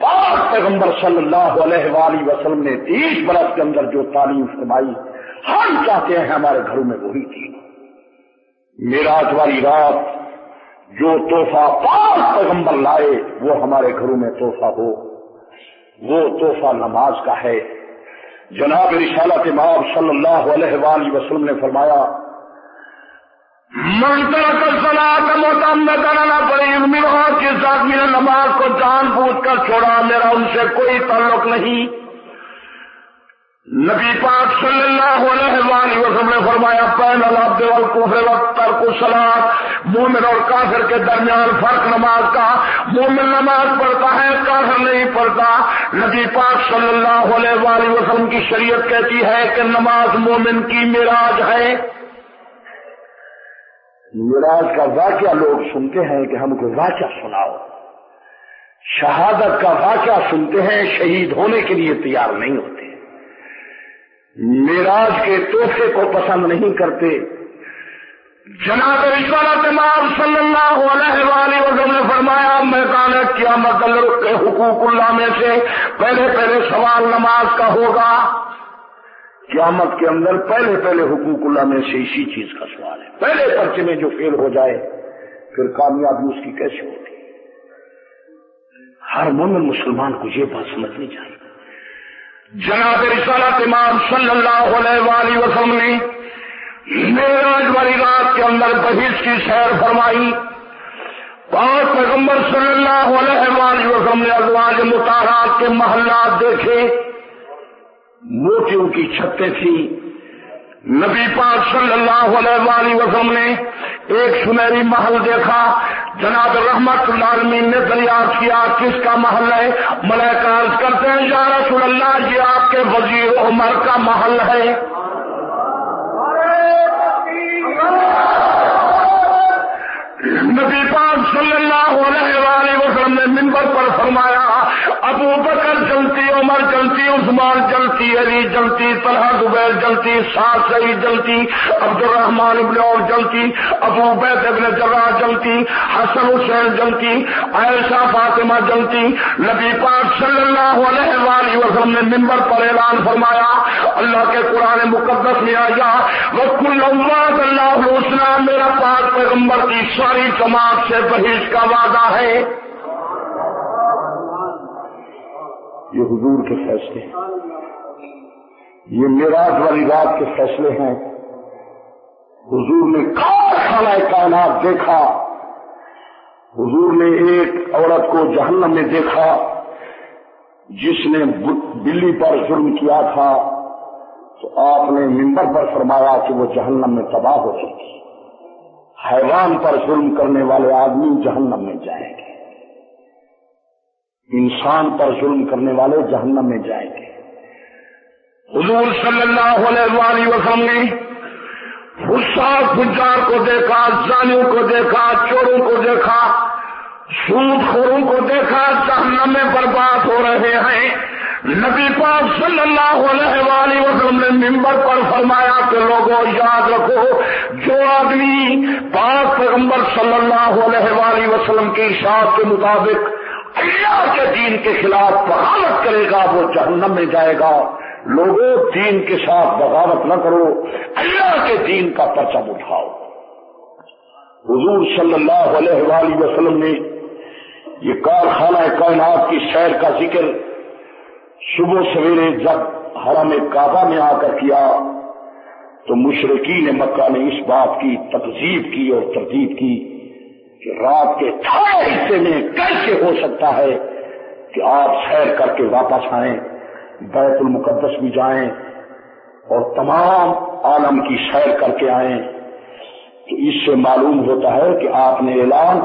پاک پیغمبر صلی اللہ علیہ وآلہ وسلم نے تیس برس کے اندر جو تعلیم فرمائی، ہم چاہتے ہیں ہمارے گھروں میں وہی تھی میراج والی رات جو تحفہ پاک پیغمبر لائے، وہ ہمارے گھروں میں تحفہ ہو۔ وہ تحفہ نماز کا ہے۔ جناب رسالت امام صلی اللہ علیہ وآلہ وسلم نے فرمایا منتر سلا کا کرانا کے ساتھ نماز کو جان بوجھ کر چھوڑا، میرا ان سے کوئی تعلق نہیں۔ نبی پاک صلی اللہ علیہ وآلہ وسلم نے فرمایا پہن العبد والکفر وقت ترک الصلاۃ مومن اور کافر کے درمیان فرق نماز کا، مومن نماز پڑھتا ہے، کافر نہیں پڑھتا۔ نبی پاک صلی اللہ علیہ وآلہ وسلم کی شریعت کہتی ہے کہ نماز مومن کی میراج ہے۔ میراج کا واقعہ لوگ سنتے ہیں کہ ہم کو واقعہ سناؤ۔ شہادت کا واقعہ سنتے ہیں، شہید ہونے کے لیے تیار نہیں ہوتے۔ میراج کے تحفے کو پسند نہیں کرتے۔ جناب رشوت امام صلی اللہ علیہ وآلہ وسلم نے فرمایا میں کہا کیا کے حقوق اللہ میں سے پہلے پہلے سوال نماز کا ہوگا۔ قیامت کے اندر پہلے پہلے حقوق اللہ میں سے اسی چیز کا سوال ہے۔ پہلے پرچے میں جو فیل ہو جائے، پھر کامیابی اس کی کیسے ہوتی؟ ہر مومن مسلمان کو یہ بات سمجھنی چاہیے۔ جناب رسالت امام صلی اللہ علیہ وآلہ وسلم نے میراج والی رات کے اندر بحث کی سیر فرمائی۔ پانچ پیغمبر صلی اللہ علیہ وآلہ وسلم نے ازواج متحرات کے محلات دیکھے۔ موتیوں کی چھتیں تھیں۔ نبی پاک صلی اللہ علیہ وآلہ وسلم نے ایک سنہری محل دیکھا، جناب رحمت العالمین نے دریافت کیا، کس کا محل ہے؟ ملک عرض کرتے ہیں، یا رسول اللہ، یہ آپ کے وزیر عمر کا محل ہے۔ نبی پاک صلی اللہ علیہ وآلہ وسلم نے منبر پر فرمایا، ابو بکر جلتی، عمر جلتی، عثمان جلتی، علی جلتی، طلحہ زبیر جلتی سات سعید جلتی عبد الرحمان ابن اور جلتی، ابو بیت ابن جرا جلتی، حسن حسین جلتی، عائشہ فاطمہ جلتی۔ نبی پاک صلی اللہ علیہ وآلہ وسلم نے ممبر پر اعلان فرمایا، اللہ کے قرآن مقدس میں آیا وقت اللہ حسن میرا پاک پیغمبر کی ساری جماعت سے بحث کا وعدہ ہے۔ یہ حضور کے فیصلے یہ میراج والی رات کے فیصلے ہیں۔ حضور نے کارخانہ کائنات دیکھا۔ حضور نے ایک عورت کو جہنم میں دیکھا، جس نے بلی پر ظلم کیا تھا۔ تو آپ نے ممبر پر فرمایا کہ وہ جہنم میں تباہ ہو چکی۔ حیوان پر ظلم کرنے والے آدمی جہنم میں جائیں گے۔ انسان پر ظلم کرنے والے جہنم میں جائیں گے۔ حضور صلی اللہ علیہ وسلم نے حسار فجار کو دیکھا، زانیوں کو دیکھا، چوروں کو دیکھا، سود خوروں کو دیکھا، جہنم میں برباد ہو رہے ہیں۔ نبی پاک صلی اللہ علیہ وآلہ وسلم نے ممبر پر فرمایا کہ لوگوں یاد رکھو، جو آدمی پاک پیغمبر صلی اللہ علیہ وآلہ وسلم کی اشاعت کے مطابق اللہ کے دین کے خلاف بغاوت کرے گا، وہ جہنم میں جائے گا۔ لوگوں دین کے ساتھ بغاوت نہ کرو، اللہ کے دین کا پرچم اٹھاؤ۔ حضور صلی اللہ علیہ وآلہ وسلم نے یہ کارخانہ کائنات کی سیر کا ذکر صبح سویرے جب حرم کعبہ میں آ کر کیا، تو مشرقین مکہ نے اس بات کی تقزیب کی اور ترتیب کی کہ رات کے تھوڑے حصے میں کیسے ہو سکتا ہے کہ آپ سیر کر کے واپس آئیں، بیت المقدس بھی جائیں اور تمام عالم کی سیر کر کے آئیں۔ تو اس سے معلوم ہوتا ہے کہ آپ نے اعلان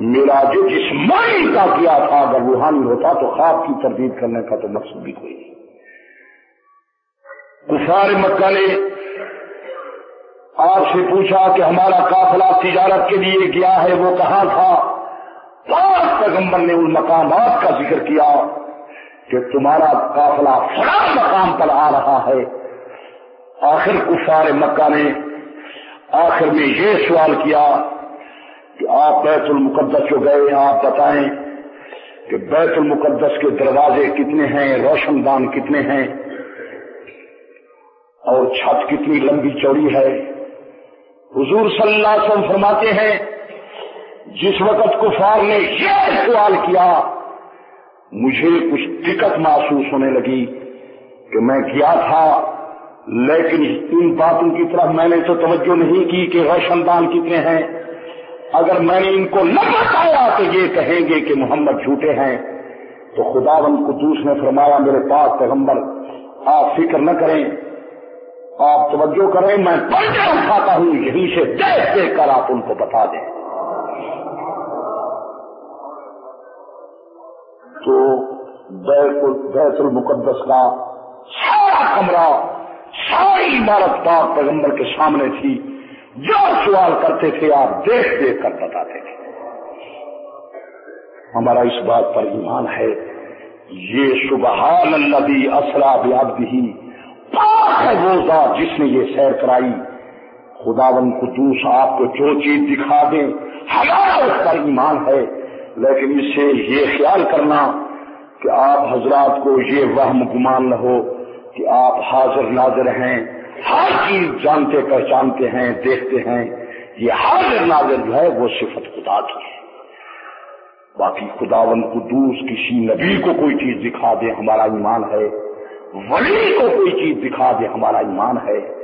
میرا جو جسمانی کا کیا تھا، اگر روحانی ہوتا تو خواب کی تردید کرنے کا تو مقصد بھی کوئی نہیں۔ کفار مکہ نے آپ سے پوچھا کہ ہمارا قافلہ تجارت کے لیے گیا ہے، وہ کہاں تھا؟ پانچ پیغمبر نے ان مقامات کا ذکر کیا کہ تمہارا قافلہ فلاں مقام پر آ رہا ہے۔ آخر کفار مکہ نے آخر میں یہ سوال کیا کہ آپ بیت المقدس جو گئے آپ بتائیں کہ بیت المقدس کے دروازے کتنے ہیں، روشن دان کتنے ہیں؟ اور چھت کتنی لمبی چوڑی ہے؟ حضور صلی اللہ علیہ وسلم فرماتے ہیں، جس وقت کفار نے یہ سوال کیا، مجھے کچھ دقت محسوس ہونے لگی کہ میں کیا تھا، لیکن ان باتوں کی طرف میں نے تو توجہ نہیں کی کہ روشن دان کتنے ہیں۔ اگر میں نے ان کو نہ بتایا تو یہ کہیں گے کہ محمد جھوٹے ہیں، تو خدا بند قدوس نے فرمایا، میرے پاس پیغمبر، آپ فکر نہ کریں، آپ توجہ کریں، میں پردے اٹھاتا ہوں، یہیں سے دیکھ دیکھ کر آپ ان کو بتا دیں۔ تو بیت المقدس کا سارا کمرہ، ساری عمارت پاک پیغمبر کے سامنے تھی۔ جو سوال کرتے تھے، آپ دیکھ دیکھ کر بتاتے تھے۔ ہمارا اس بات پر ایمان ہے، یہ سبحان اللہ اسرا بیاب بھی پاک ہے وہ ذات جس نے یہ سیر کرائی۔ خدا قدوس، آپ کو جو چیز دکھا دیں، ہمارا اس پر ایمان ہے۔ لیکن اس سے یہ خیال کرنا کہ آپ حضرات کو یہ وہم گمان نہ ہو کہ آپ حاضر ناظر ہیں۔ ہر چیز جانتے پہچانتے ہیں، دیکھتے ہیں۔ یہ حاضر ناظر جو ہے وہ صفت خدا کی ہے۔ باقی خداون قدوس کسی نبی کو کوئی چیز دکھا دے ہمارا ایمان ہے، ولی کو کوئی چیز دکھا دے ہمارا ایمان ہے۔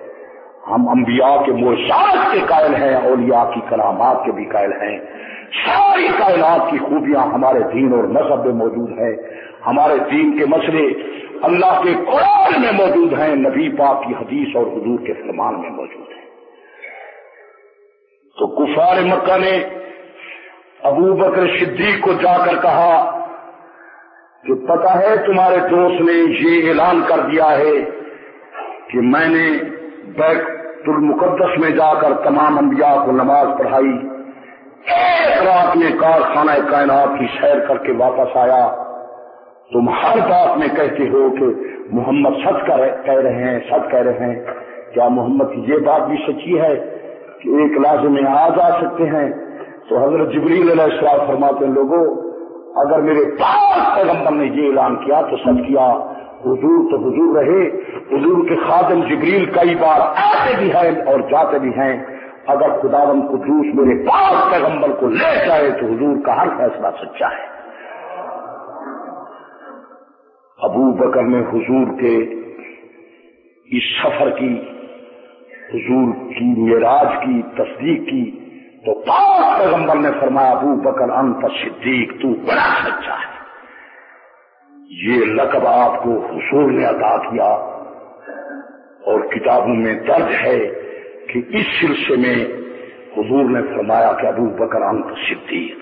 ہم انبیاء کے موشاد کے قائل ہیں، اولیاء کی کلامات کے بھی قائل ہیں۔ ساری کائنات کی خوبیاں ہمارے دین اور مذہب میں موجود ہیں۔ ہمارے دین کے مسئلے اللہ کے قرآن میں موجود ہیں، نبی پاک کی حدیث اور حضور کے فرمان میں موجود ہیں۔ تو کفار مکہ نے ابو بکر صدیق کو جا کر کہا، کہ پتا ہے تمہارے دوست نے یہ اعلان کر دیا ہے کہ میں نے بیت المقدس میں جا کر تمام انبیاء کو نماز پڑھائی، ایک رات میں کارخانہ کائنات کی سیر کر کے واپس آیا۔ تم ہر بات میں کہتے ہو کہ محمد سچ کہہ رہے ہیں، سچ کہہ رہے ہیں۔ کیا محمد کی یہ بات بھی سچی ہے کہ ایک لازم میں آ جا سکتے ہیں؟ تو حضرت جبریل علیہ السلام فرماتے ہیں، لوگوں، اگر میرے پاس پیغمبر نے یہ اعلان کیا تو سچ کیا۔ حضور تو حضور رہے۔ حضور کے خادم جبریل کئی بار آتے بھی ہیں اور جاتے بھی ہیں۔ اگر خدا قدوس میرے پاس پیغمبر کو لے جائے تو حضور کا ہر فیصلہ سچا ہے۔ ابو بکر نے حضور کے اس سفر کی، حضور کی معراج کی، تصدیق کی، تو پاک پیغمبر نے فرمایا، ابو بکر، انت صدیق، تو بڑا سچا ہے۔ یہ لقب آپ کو حصول نے عطا کیا۔ اور کتابوں میں درج ہے کہ اس سلسلے میں حضور نے فرمایا کہ ابو بکر، انت صدیق۔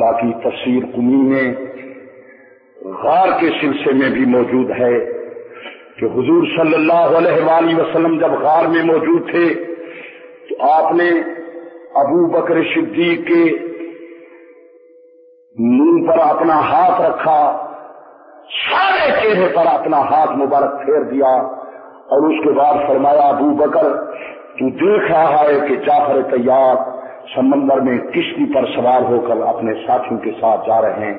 باقی تفسیر کمی میں غار کے سلسلے میں بھی موجود ہے کہ حضور صلی اللہ علیہ وآلہ وسلم جب غار میں موجود تھے تو آپ نے ابو بکر صدیق کے منہ پر اپنا ہاتھ رکھا، سارے چہرے پر اپنا ہاتھ مبارک پھیر دیا اور اس کے بعد فرمایا، ابو بکر، تو دیکھ رہا ہے کہ جعفر تیار سمندر میں کشتی پر سوار ہو کر اپنے ساتھیوں کے ساتھ جا رہے ہیں۔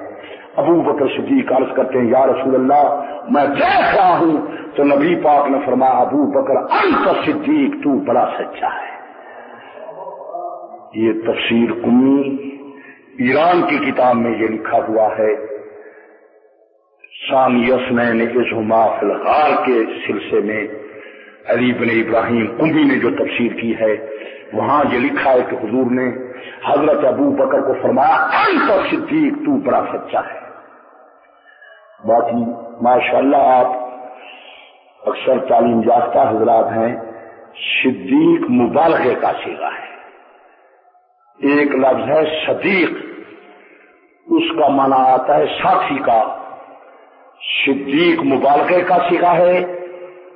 ابو بکر صدیق عرض کرتے ہیں، یا رسول اللہ، میں دیکھ رہا ہوں تو نبی پاک نے فرمایا، ابو بکر، انت صدیق، تو بڑا سچا ہے۔ یہ تفسیر کمی ایران کی کتاب میں یہ لکھا ہوا ہے۔ یسنین عزما فلغار کے سلسلے میں علی بن ابراہیم کمی نے جو تفسیر کی ہے، وہاں یہ لکھا ہے کہ حضور نے حضرت ابو بکر کو فرمایا، انت صدیق، تو بڑا سچا ہے۔ باقی ماشاءاللہ آپ اکثر تعلیم یافتہ حضرات ہیں، صدیق مبالغے کا سیگا ہے۔ ایک لفظ ہے صدیق، اس کا معنی آتا ہے ساتھی کا۔ صدیق مبالغے کا سیگا ہے،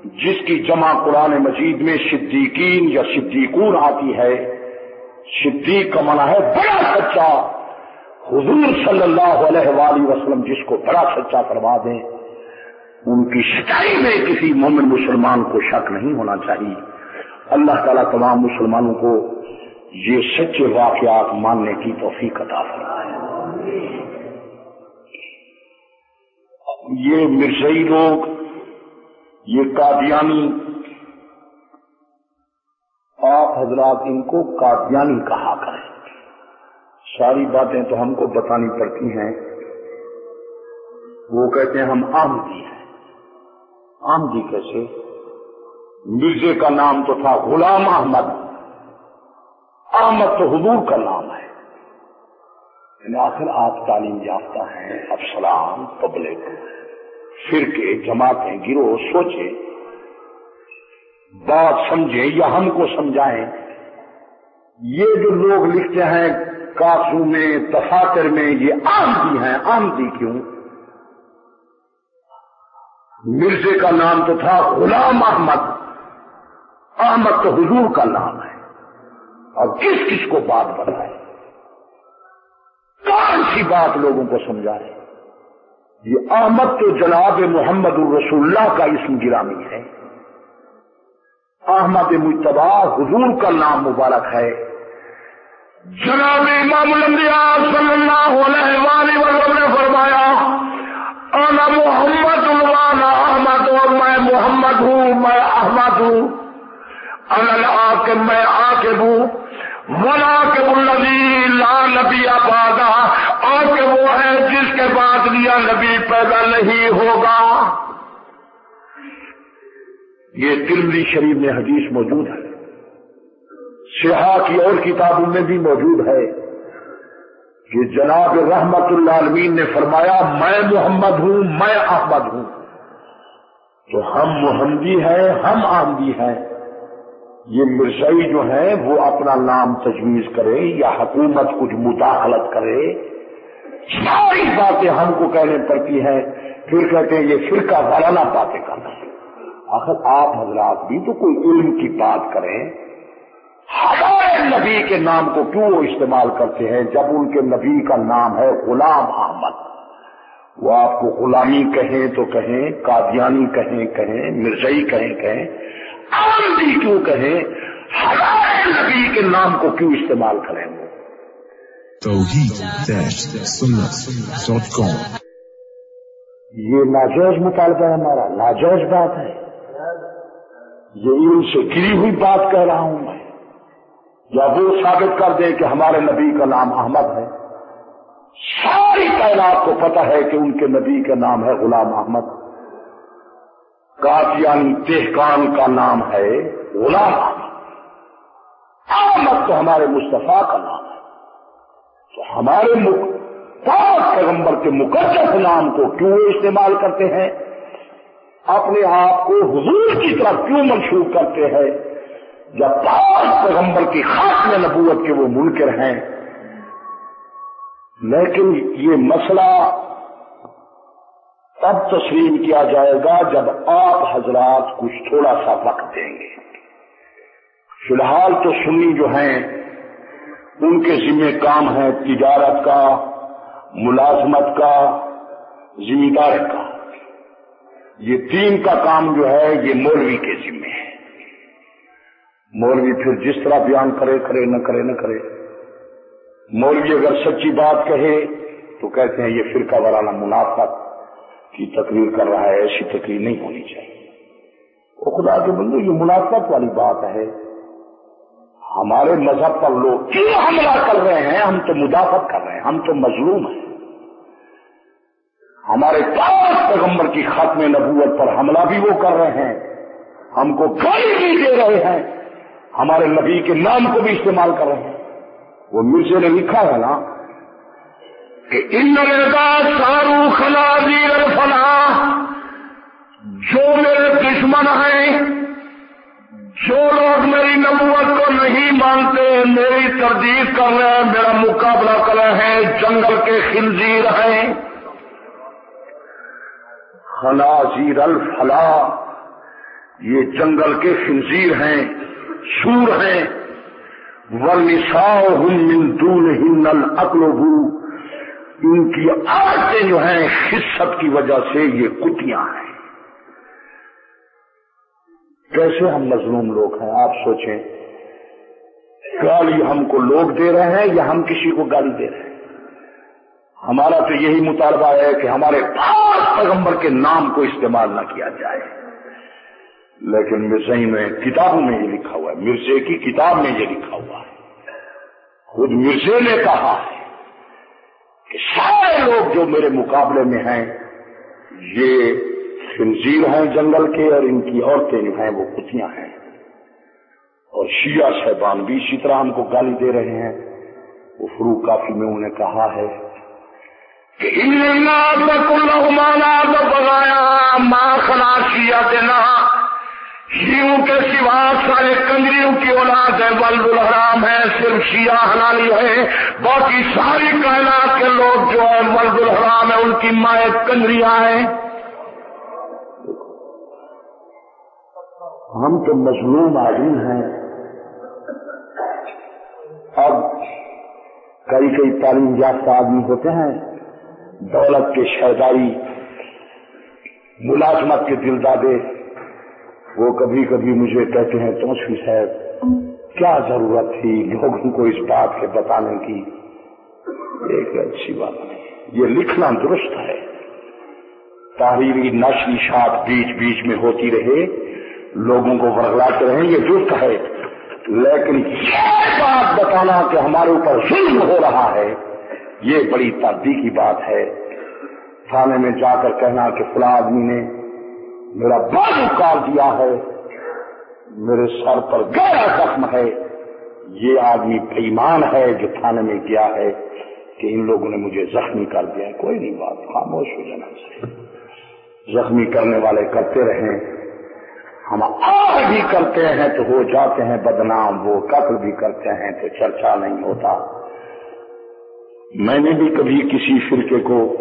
جس کی جمع قرآن مجید میں صدیقین یا صدیقون آتی ہے۔ صدیق کا منع ہے بڑا سچا۔ حضور صلی اللہ علیہ وآلہ وسلم جس کو بڑا سچا کروا دیں، ان کی سچائی میں کسی مومن مسلمان کو شک نہیں ہونا چاہیے۔ اللہ تعالیٰ تمام مسلمانوں کو یہ سچے واقعات ماننے کی توفیق عطا فرمائے۔ یہ مرزئی لوگ، یہ قادیانی، آپ حضرات ان کو قادیانی کہا کریں۔ ساری باتیں تو ہم کو بتانی پڑتی ہیں۔ وہ کہتے ہیں ہم آمدی ہیں۔ آمدی کیسے؟ مرزے کا نام تو تھا غلام احمد۔ احمد تو حضور کا نام ہے۔ یعنی آخر آپ تعلیم یافتہ ہیں افسلام پبلک۔ فرقے، جماعتیں، گروہ سوچے بات سمجھیں یا ہم کو سمجھائیں۔ یہ جو لوگ لکھتے ہیں کاسو میں، دفاتر میں، یہ آمدی ہیں آمدی کیوں؟ مرزے کا نام تو تھا غلام احمد۔ احمد تو حضور کا نام ہے۔ اور کس کس کو بات بتائے کون سی بات لوگوں کو سمجھائے؟ یہ احمد تو جناب محمد الرسول اللہ کا اسم گرامی ہے۔ احمد متبا حضور کا نام مبارک ہے۔ جناب امام الانبیاء صلی اللہ علیہ وآلہ وسلم نے فرمایا، انا محمد الوانا احمد اور میں محمد ہوں، میں احمد ہوں۔ انا کے میں آکب ہوں۔ ولا کے النبی لا نبی آبادا اور کہ وہ ہے جس کے بعد لیا نبی پیدا نہیں ہوگا۔ یہ ترمری شریف میں حدیث موجود ہے۔ سیاح کی اور کتابوں میں بھی موجود ہے۔ کہ جناب رحمت اللہ عالمین نے فرمایا، میں محمد ہوں، میں احمد ہوں۔ تو ہم محمدی ہیں، ہم آمدی ہیں۔ یہ مرزائی جو ہیں، وہ اپنا نام تجویز کرے یا حکومت کچھ مداخلت کرے۔ ساری باتیں ہم کو کہنے پڑتی ہیں۔ پھر کہتے ہیں، یہ فرقہ وارانہ باتیں کرنا۔ آخر آپ حضرات بھی تو کوئی علم کی بات کریں۔ ہمارے نبی کے نام کو کیوں وہ استعمال کرتے ہیں جب ان کے نبی کا نام ہے غلام احمد؟ وہ آپ کو غلامی کہیں تو کہیں قادیانی کہیں کہیں مرزئی کہیں کہیں آمدی کیوں کہیں ہمارے نبی کے نام کو کیوں استعمال کریں وہ؟ یہ ناجائز مطالبہ ہے ہمارا ناجائز بات ہے۔ یہ علم سے گری ہوئی بات کہہ رہا ہوں میں۔ یا وہ ثابت کر دیں کہ ہمارے نبی کا نام احمد ہے۔ ساری کائنات کو پتہ ہے کہ ان کے نبی کا نام ہے غلام احمد۔ قادیانی تہکان کا نام ہے غلام احمد۔ احمد تو ہمارے مصطفیٰ کا نام ہے۔ تو ہمارے پاک پیغمبر کے مقدس نام کو کیوں استعمال کرتے ہیں؟ اپنے آپ کو حضور کی طرف کیوں منسوخ کرتے ہیں؟ جب پاک پیغمبر کی خاص نبوت کے وہ منکر ہیں۔ لیکن یہ مسئلہ تب تسلیم کیا جائے گا جب آپ حضرات کچھ تھوڑا سا وقت دیں گے۔ فی الحال تو سنی جو ہیں، ان کے ذمہ کام ہے تجارت کا، ملازمت کا، ذمہ دار کا۔ یہ تین کا کام جو ہے، یہ مولوی کے ذمے ہے۔ مولوی پھر جس طرح بیان کرے کرے، نہ کرے نہ کرے۔ مولوی اگر سچی بات کہے تو کہتے ہیں یہ فرقہ وارانہ منافق کی تقریر کر رہا ہے، ایسی تقریر نہیں ہونی چاہیے۔ وہ خدا کے بندو، یہ منافقت والی بات ہے۔ ہمارے مذہب پر لوگ کیوں حملہ کر رہے ہیں؟ ہم تو مدافعت کر رہے ہیں، ہم تو مظلوم ہیں۔ ہمارے پاس پیغمبر کی ختم نبوت پر حملہ بھی وہ کر رہے ہیں۔ ہم کو گالی بھی دے رہے ہیں۔ ہمارے نبی کے نام کو بھی استعمال کر رہے ہیں۔ وہ مرزے نے لکھا ہے نا کہ ان رضا سارو خلا دیر فلا جو میرے دشمن ہیں، جو لوگ میری نبوت کو نہیں مانتے، میری تردید کر رہے ہیں، میرا مقابلہ کر رہے ہیں، جنگل کے خنزیر ہیں۔ خنازیر الفلا یہ جنگل کے خنزیر ہیں۔ سور ہیں. ورنساؤ من دون ہن ان کی عادتیں جو ہیں، خصت کی وجہ سے یہ کتیاں ہیں. کیسے ہم مظلوم لوگ ہیں؟ آپ سوچیں. گالی ہم کو لوگ دے رہے ہیں یا ہم کسی کو گالی دے رہے ہیں؟ ہمارا تو یہی مطالبہ ہے کہ ہمارے خاص پیغمبر کے نام کو استعمال نہ کیا جائے. لیکن مرزئی میں کتابوں میں یہ لکھا ہوا ہے۔ مرزے کی کتاب میں یہ لکھا ہوا ہے۔ خود مرزے نے کہا ہے کہ سارے لوگ جو میرے مقابلے میں ہیں، یہ خنزیر ہیں جنگل کے اور ان کی عورتیں جو ہیں وہ کتیاں ہیں۔ اور شیعہ صاحبان بھی اسی طرح ہم کو گالی دے رہے ہیں۔ وہ فروغ کافی میں انہیں کہا ہے کہ ان بغایا ماں خلا شیعہ دینا شیوں کے سوا سارے کنجریوں کی اولاد ہے، ولد الحرام ہے، صرف شیعہ حلالی ہے۔ باقی ساری کائنات کے لوگ جو ہے ولد الحرام ہے، ان کی مائیں کنجریاں ہیں۔ ہم تو مظلوم آدمی ہیں۔ اب کئی کئی تعلیم یافتہ آدمی ہوتے ہیں، دولت کے شہدائی ملازمت کے دل دادے وہ کبھی کبھی مجھے کہتے ہیں توشی صاحب، کیا ضرورت تھی لوگوں کو اس بات کے بتانے کی؟ ایک اچھی بات نہیں یہ لکھنا درست ہے۔ تحریری نشری شاخ بیچ بیچ میں ہوتی رہے، لوگوں کو ورگلاتے رہیں، یہ درست ہے۔ لیکن یہ بات بتانا کہ ہمارے اوپر ظلم ہو رہا ہے، یہ بڑی تردی کی بات ہے۔ تھانے میں جا کر کہنا کہ فلاں آدمی نے میرا بازو کاٹ دیا ہے، میرے سر پر گہرا زخم ہے۔ یہ آدمی بےمان ہے جو تھانے میں گیا ہے کہ ان لوگوں نے مجھے زخمی کر دیا ہے۔ کوئی نہیں بات، خاموش ہو جانا چاہیے۔ زخمی کرنے والے کرتے رہیں۔ ہم آج بھی کرتے ہیں تو ہو جاتے ہیں بدنام، وہ قتل بھی کرتے ہیں تو چرچا نہیں ہوتا۔ میں نے بھی کبھی کسی فرقے کو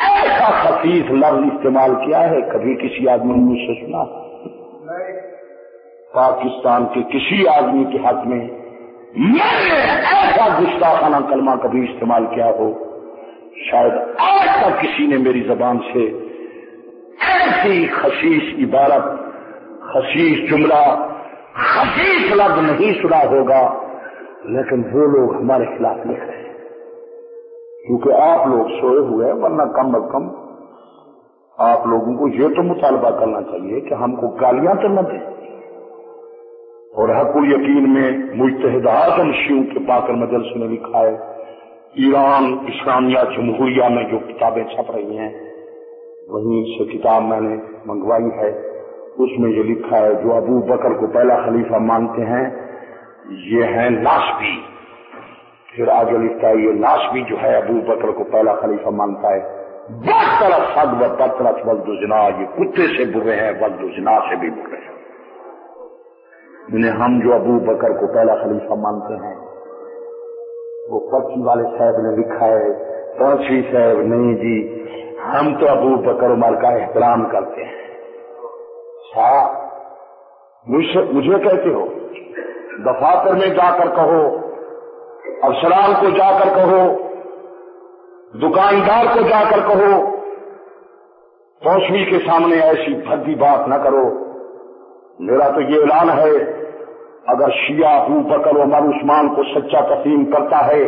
ایسا خفیف لفظ استعمال کیا ہے؟ کبھی کسی آدمی نے مجھ سے سنا؟ پاکستان کے کسی آدمی کے حق میں میں نے ایسا گستاخانہ کلمہ کبھی استعمال کیا ہو؟ شاید آج تک کسی نے میری زبان سے ایسی خصیص عبارت، خصیص جملہ، خصیص لفظ نہیں سنا ہوگا، لیکن وہ لوگ ہمارے خلاف لکھ رہے ہیں۔ کیونکہ آپ لوگ سوئے ہوئے ورنہ کم از کم آپ لوگوں کو یہ تو مطالبہ کرنا چاہیے کہ ہم کو گالیاں تو نہ دیں۔ اور حق یقین میں متحد اعظم شیوں کے باقر مجلس نے لکھا ہے ایران، اسلامیہ، جمہوریہ میں جو کتابیں چھپ رہی ہیں، وہیں سے کتاب میں نے منگوائی ہے۔ اس میں یہ لکھا ہے، جو ابو بکر کو پہلا خلیفہ مانتے ہیں، یہ ہے ناسبی پھر آگے لکھتا ہے، یہ ناسبی جو ہے ابو بکر کو پہلا خلیفہ مانتا ہے۔ بس طرف سد و بطرف ولد جنا، یہ کتے سے برے ہیں ولد جنا سے بھی برے ہیں۔ انہیں ہم جو ابو بکر کو پہلا خلیفہ مانتے ہیں، وہ پرچی والے صاحب نے لکھا ہے، پرچی صاحب، نہیں جی ہم تو ابو بکر عمر کا احترام کرتے ہیں۔ مجھے کہتے ہو، دفاتر میں جا کر کہو افسران کو جا کر کہو، دکاندار کو جا کر کہو فوشوی کے سامنے ایسی بھدی بات نہ کرو۔ میرا تو یہ اعلان ہے، اگر شیعہ ہوں بکر عمر عثمان کو سچا تسلیم کرتا ہے،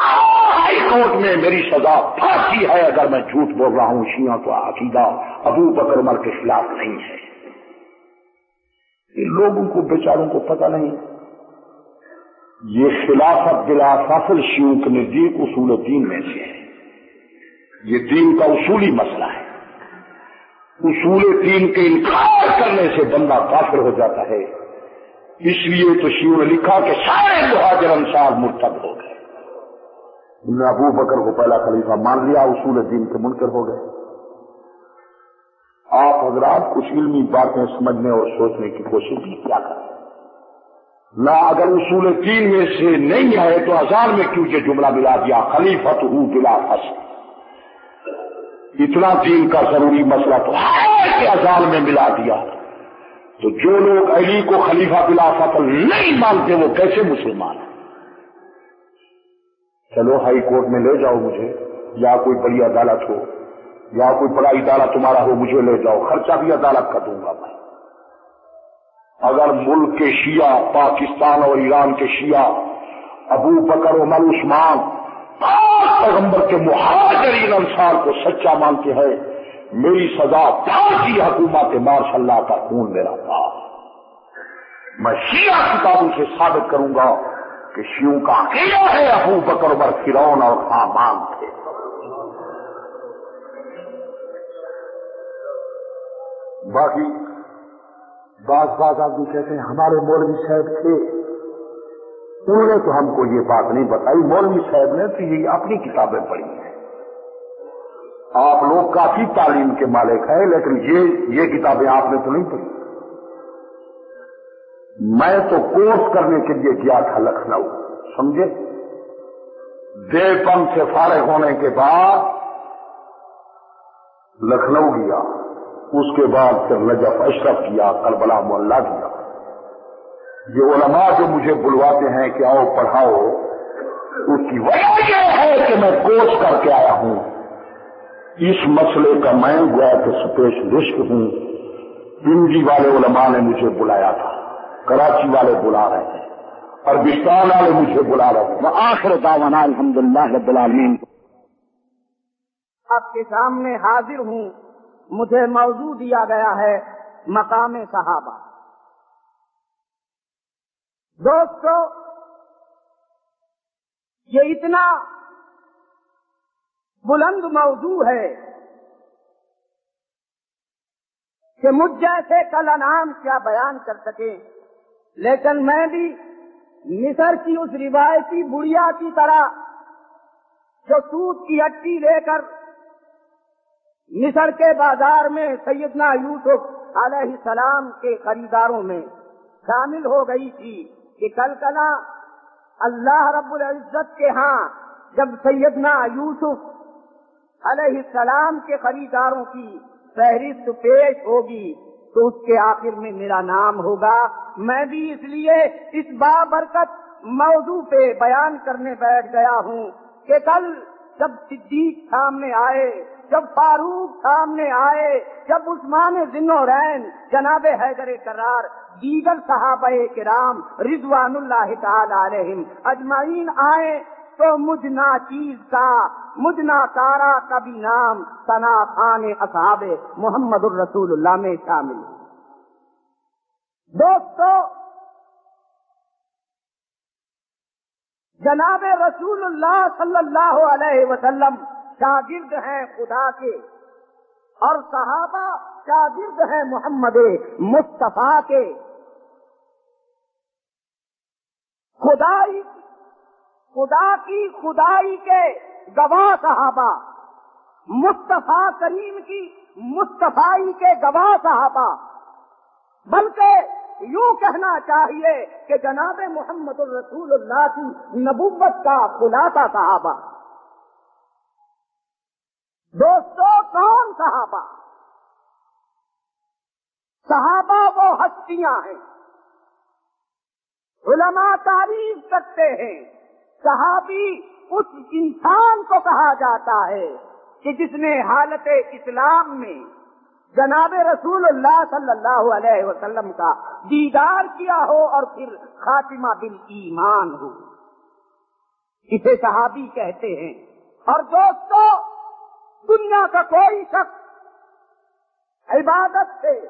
ہائی کورٹ میں میری سزا پھانسی ہے۔ اگر میں جھوٹ بول رہا ہوں، شیعہ تو عقیدہ ابو بکر عمر کے خلاف نہیں ہے۔ لوگوں کو، بیچاروں کو پتہ نہیں۔ یہ خلافت بلا فاصل شیوں کے نزدیک اصول دین میں سے ہے۔ یہ دین کا اصولی مسئلہ ہے۔ اصول دین کے انکار کرنے سے بندہ کافر ہو جاتا ہے۔ اس لیے تو شیو نے لکھا کہ سارے مہاجر انصار مرتب ہو گئے۔ انہوں نے ابو بکر کو پہلا خلیفہ مان لیا، اصول دین کے منکر ہو گئے۔ آپ حضرات کچھ علمی باتیں سمجھنے اور سوچنے کی کوشش بھی کیا کریں۔ نہ اگر اصول تین میں سے نہیں آئے تو ہزار میں کیوں یہ جملہ ملا دیا؟ خلیفت ہوں بلا فصل۔ اتنا دین کا ضروری مسئلہ تو ہے ہزار میں ملا دیا۔ تو جو لوگ علی کو خلیفہ بلا فصل نہیں مانتے وہ کیسے مسلمان ہیں؟ چلو ہائی کورٹ میں لے جاؤ مجھے۔ یا کوئی بڑی عدالت ہو، یا کوئی بڑا ادارہ تمہارا ہو، مجھے لے جاؤ۔ خرچہ بھی عدالت کا دوں گا میں۔ اگر ملک کے شیعہ، پاکستان اور ایران کے شیعہ، ابو بکر عمر عثمان پیغمبر کے مہاجرین انصار کو سچا مانتے ہیں، میری سزا پانچ حکومت ماشاء اللہ کا خون میرا تھا میں شیعہ کتابوں سے ثابت کروں گا کہ شیوں کا عقیدہ ہے ابو بکر، عمر فرون اور خامان تھے باقی بعض بعض آدمی کہتے ہیں، ہمارے مولوی صاحب تھے۔ انہوں نے تو ہم کو یہ بات نہیں بتائی، مولوی صاحب نے تو یہ اپنی کتابیں پڑھی ہیں۔ آپ لوگ کافی تعلیم کے مالک ہیں، لیکن یہ یہ کتابیں آپ نے تو نہیں پڑھی۔ میں تو کورس کرنے کے لیے گیا تھا لکھنؤ، سمجھے؟ دیوپن سے فارغ ہونے کے بعد لکھنؤ گیا۔ اس کے بعد پھر نجف اشرف کیا، کربلا محلہ کیا۔ یہ علماء جو مجھے بلواتے ہیں کہ آؤ پڑھاؤ، اس کی وجہ یہ ہے کہ میں کوچ کر کے آیا ہوں۔ اس مسئلے کا میں گویا کہ اسپیشلسٹ ہوں۔ پنڈی والے علماء نے مجھے بلایا تھا، کراچی والے بلا رہے ہیں اور والے مجھے بلا رہے ہیں۔ آخر داونا الحمد للہ رب العالمین۔ آپ کے سامنے حاضر ہوں۔ مجھے موضوع دیا گیا ہے مقام صحابہ۔ دوستو، یہ اتنا بلند موضوع ہے کہ مجھ جیسے کل انعام کیا بیان کر سکے لیکن میں بھی مصر کی اس روایتی بڑھیا کی طرح جو سوت کی ہٹی لے کر مصر کے بازار میں سیدنا یوسف علیہ السلام کے خریداروں میں شامل ہو گئی تھی کہ کل کلا اللہ رب العزت کے ہاں جب سیدنا یوسف علیہ السلام کے خریداروں کی فہرست پیش ہوگی تو اس کے آخر میں میرا نام ہوگا، میں بھی اس لیے اس بابرکت موضوع پہ بیان کرنے بیٹھ گیا ہوں کہ کل جب صدیق سامنے آئے جب فاروق سامنے آئے، جب عثمان ذنو رین جناب حیدر کرار، دیگر صحابہ کرام رضوان اللہ تعالی علیہم اجمعین آئے، تو مجھ نا چیز کا، مجھ نا تارا کا بھی نام تنا خان اصحاب محمد الرسول اللہ میں شامل دوستو، جناب رسول اللہ صلی اللہ علیہ وسلم شاگرد ہیں خدا کے۔ اور صحابہ شاگرد ہیں محمد مصطفیٰ کے۔ خدائی، خدا کی خدائی کے گواہ صحابہ۔ مصطفیٰ کریم کی مصطفی کے گواہ صحابہ۔ بلکہ یوں کہنا چاہیے کہ جناب محمد الرسول اللہ کی نبوت کا خلاصہ صحابہ۔ دوستو، کون صحابہ؟ صحابہ وہ ہستیاں ہیں۔ علماء تعریف کرتے ہیں۔ صحابی اس انسان کو کہا جاتا ہے کہ جس نے حالت اسلام میں جناب رسول اللہ صلی اللہ علیہ وسلم کا دیدار کیا ہو اور پھر خاتمہ بل ایمان ہو۔ اسے صحابی کہتے ہیں۔ اور دوستو دنیا کا کوئی شخص عبادت سے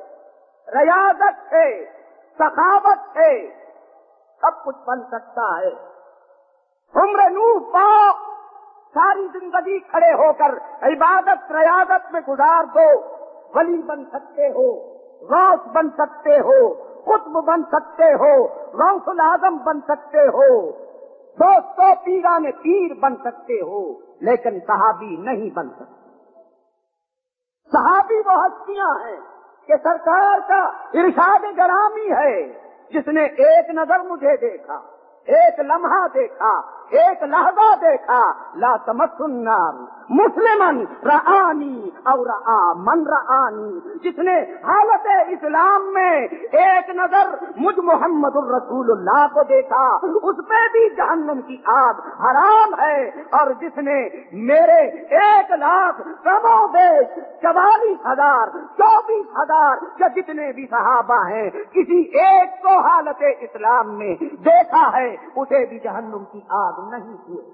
ریاضت سے سخاوت سے سب کچھ بن سکتا ہے۔ عمر نو پاک ساری زندگی کھڑے ہو کر عبادت، ریاضت میں گزار دو۔ ولی بن سکتے ہو روس بن سکتے ہو، قطب بن سکتے ہو غوث العظم بن سکتے ہو۔ دو سو پیران پیر بن سکتے ہو، لیکن صحابی نہیں بن سکتے۔ صحابی وہ ہستیاں ہیں کہ سرکار کا ارشاد گرامی ہے جس نے ایک نظر مجھے دیکھا، ایک لمحہ دیکھا ایک لہجہ دیکھا، لا تمس النار۔ مسلمن رآنی اور من رآنی۔ جس نے حالت اسلام میں ایک نظر مجھ محمد الرسول اللہ کو دیکھا، اس پہ بھی جہنم کی آگ حرام ہے۔ اور جس نے میرے ایک لاکھ کمو بیش، چوالیس ہزار، چوبیس ہزار یا جتنے بھی صحابہ ہیں، کسی ایک کو حالت اسلام میں دیکھا ہے، اسے بھی جہنم کی آگ نہیں ہوئے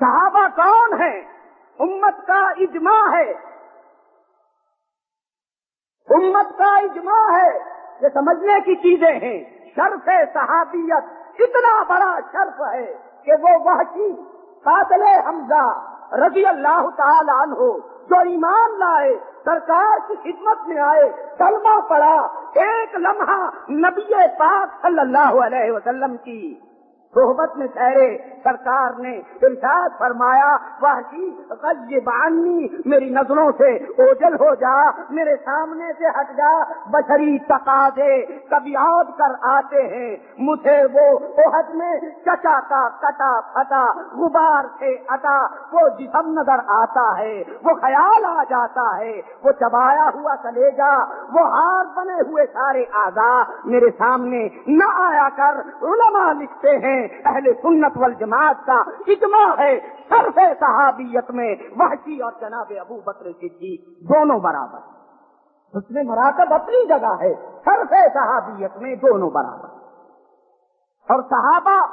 صحابہ کون ہے امت کا اجماع ہے۔ امت کا اجماع ہے۔ یہ سمجھنے کی چیزیں ہیں۔ شرف صحابیت اتنا بڑا شرف ہے کہ وہ وحشی قاتل حمزہ رضی اللہ تعالی عنہ جو ایمان لائے، سرکار کی خدمت میں آئے، کلمہ پڑا ایک لمحہ نبی پاک صلی اللہ علیہ وسلم کی صحبت میں ٹھہرے سرکار نے ارشاد فرمایا وہ بانی میری نظروں سے اوجل ہو جا، میرے سامنے سے ہٹ جا، بشری تقاضے کبھی آد کر آتے ہیں، مجھے وہ عہد میں چچا کا کٹا پھٹا، غبار سے اٹا، وہ جسم نظر آتا ہے، وہ خیال آ جاتا ہے، وہ چبایا ہوا چلے جا، وہ ہار بنے ہوئے سارے آزاد میرے سامنے نہ آیا کر، علماء لکھتے ہیں اہل سنت والجماعت کا اجماع ہے صرف صحابیت میں وحشی اور جناب ابو بکر کی دونوں برابر۔ اس میں مراکب اپنی جگہ ہے، صرف صحابیت میں دونوں برابر۔ اور صحابہ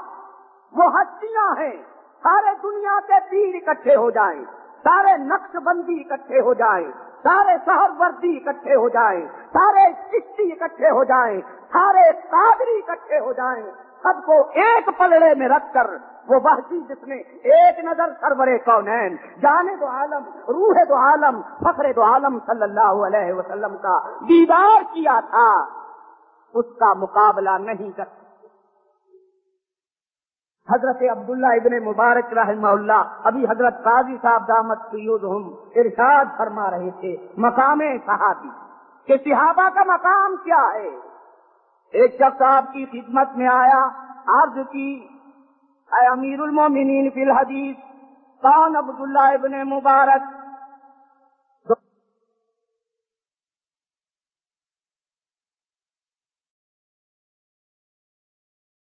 وہ ہستیاں ہیں، سارے دنیا کے پیر اکٹھے ہو جائیں، سارے نقش بندی اکٹھے ہو جائیں، سارے شہر وردی اکٹھے ہو جائیں، سارے چشتی اکٹھے ہو جائیں، سارے قادری اکٹھے ہو جائیں۔ سب کو ایک پلڑے میں رکھ کر وہ بحثی جس نے ایک نظر سرورے کونین، جانے دو عالم، روح دو عالم، فخر دو عالم صلی اللہ علیہ وسلم کا دیدار کیا تھا، اس کا مقابلہ نہیں کر حضرت عبداللہ ابن مبارک رحمہ اللہ، ابھی حضرت قاضی صاحب دامت ہم ارشاد فرما رہے تھے، مقام صحابی، کہ صحابہ کا مقام کیا ہے؟ ایک شخص آپ کی خدمت میں آیا، عرض کی، اے امیر المومنین فی الحدیث کان عبداللہ ابن مبارک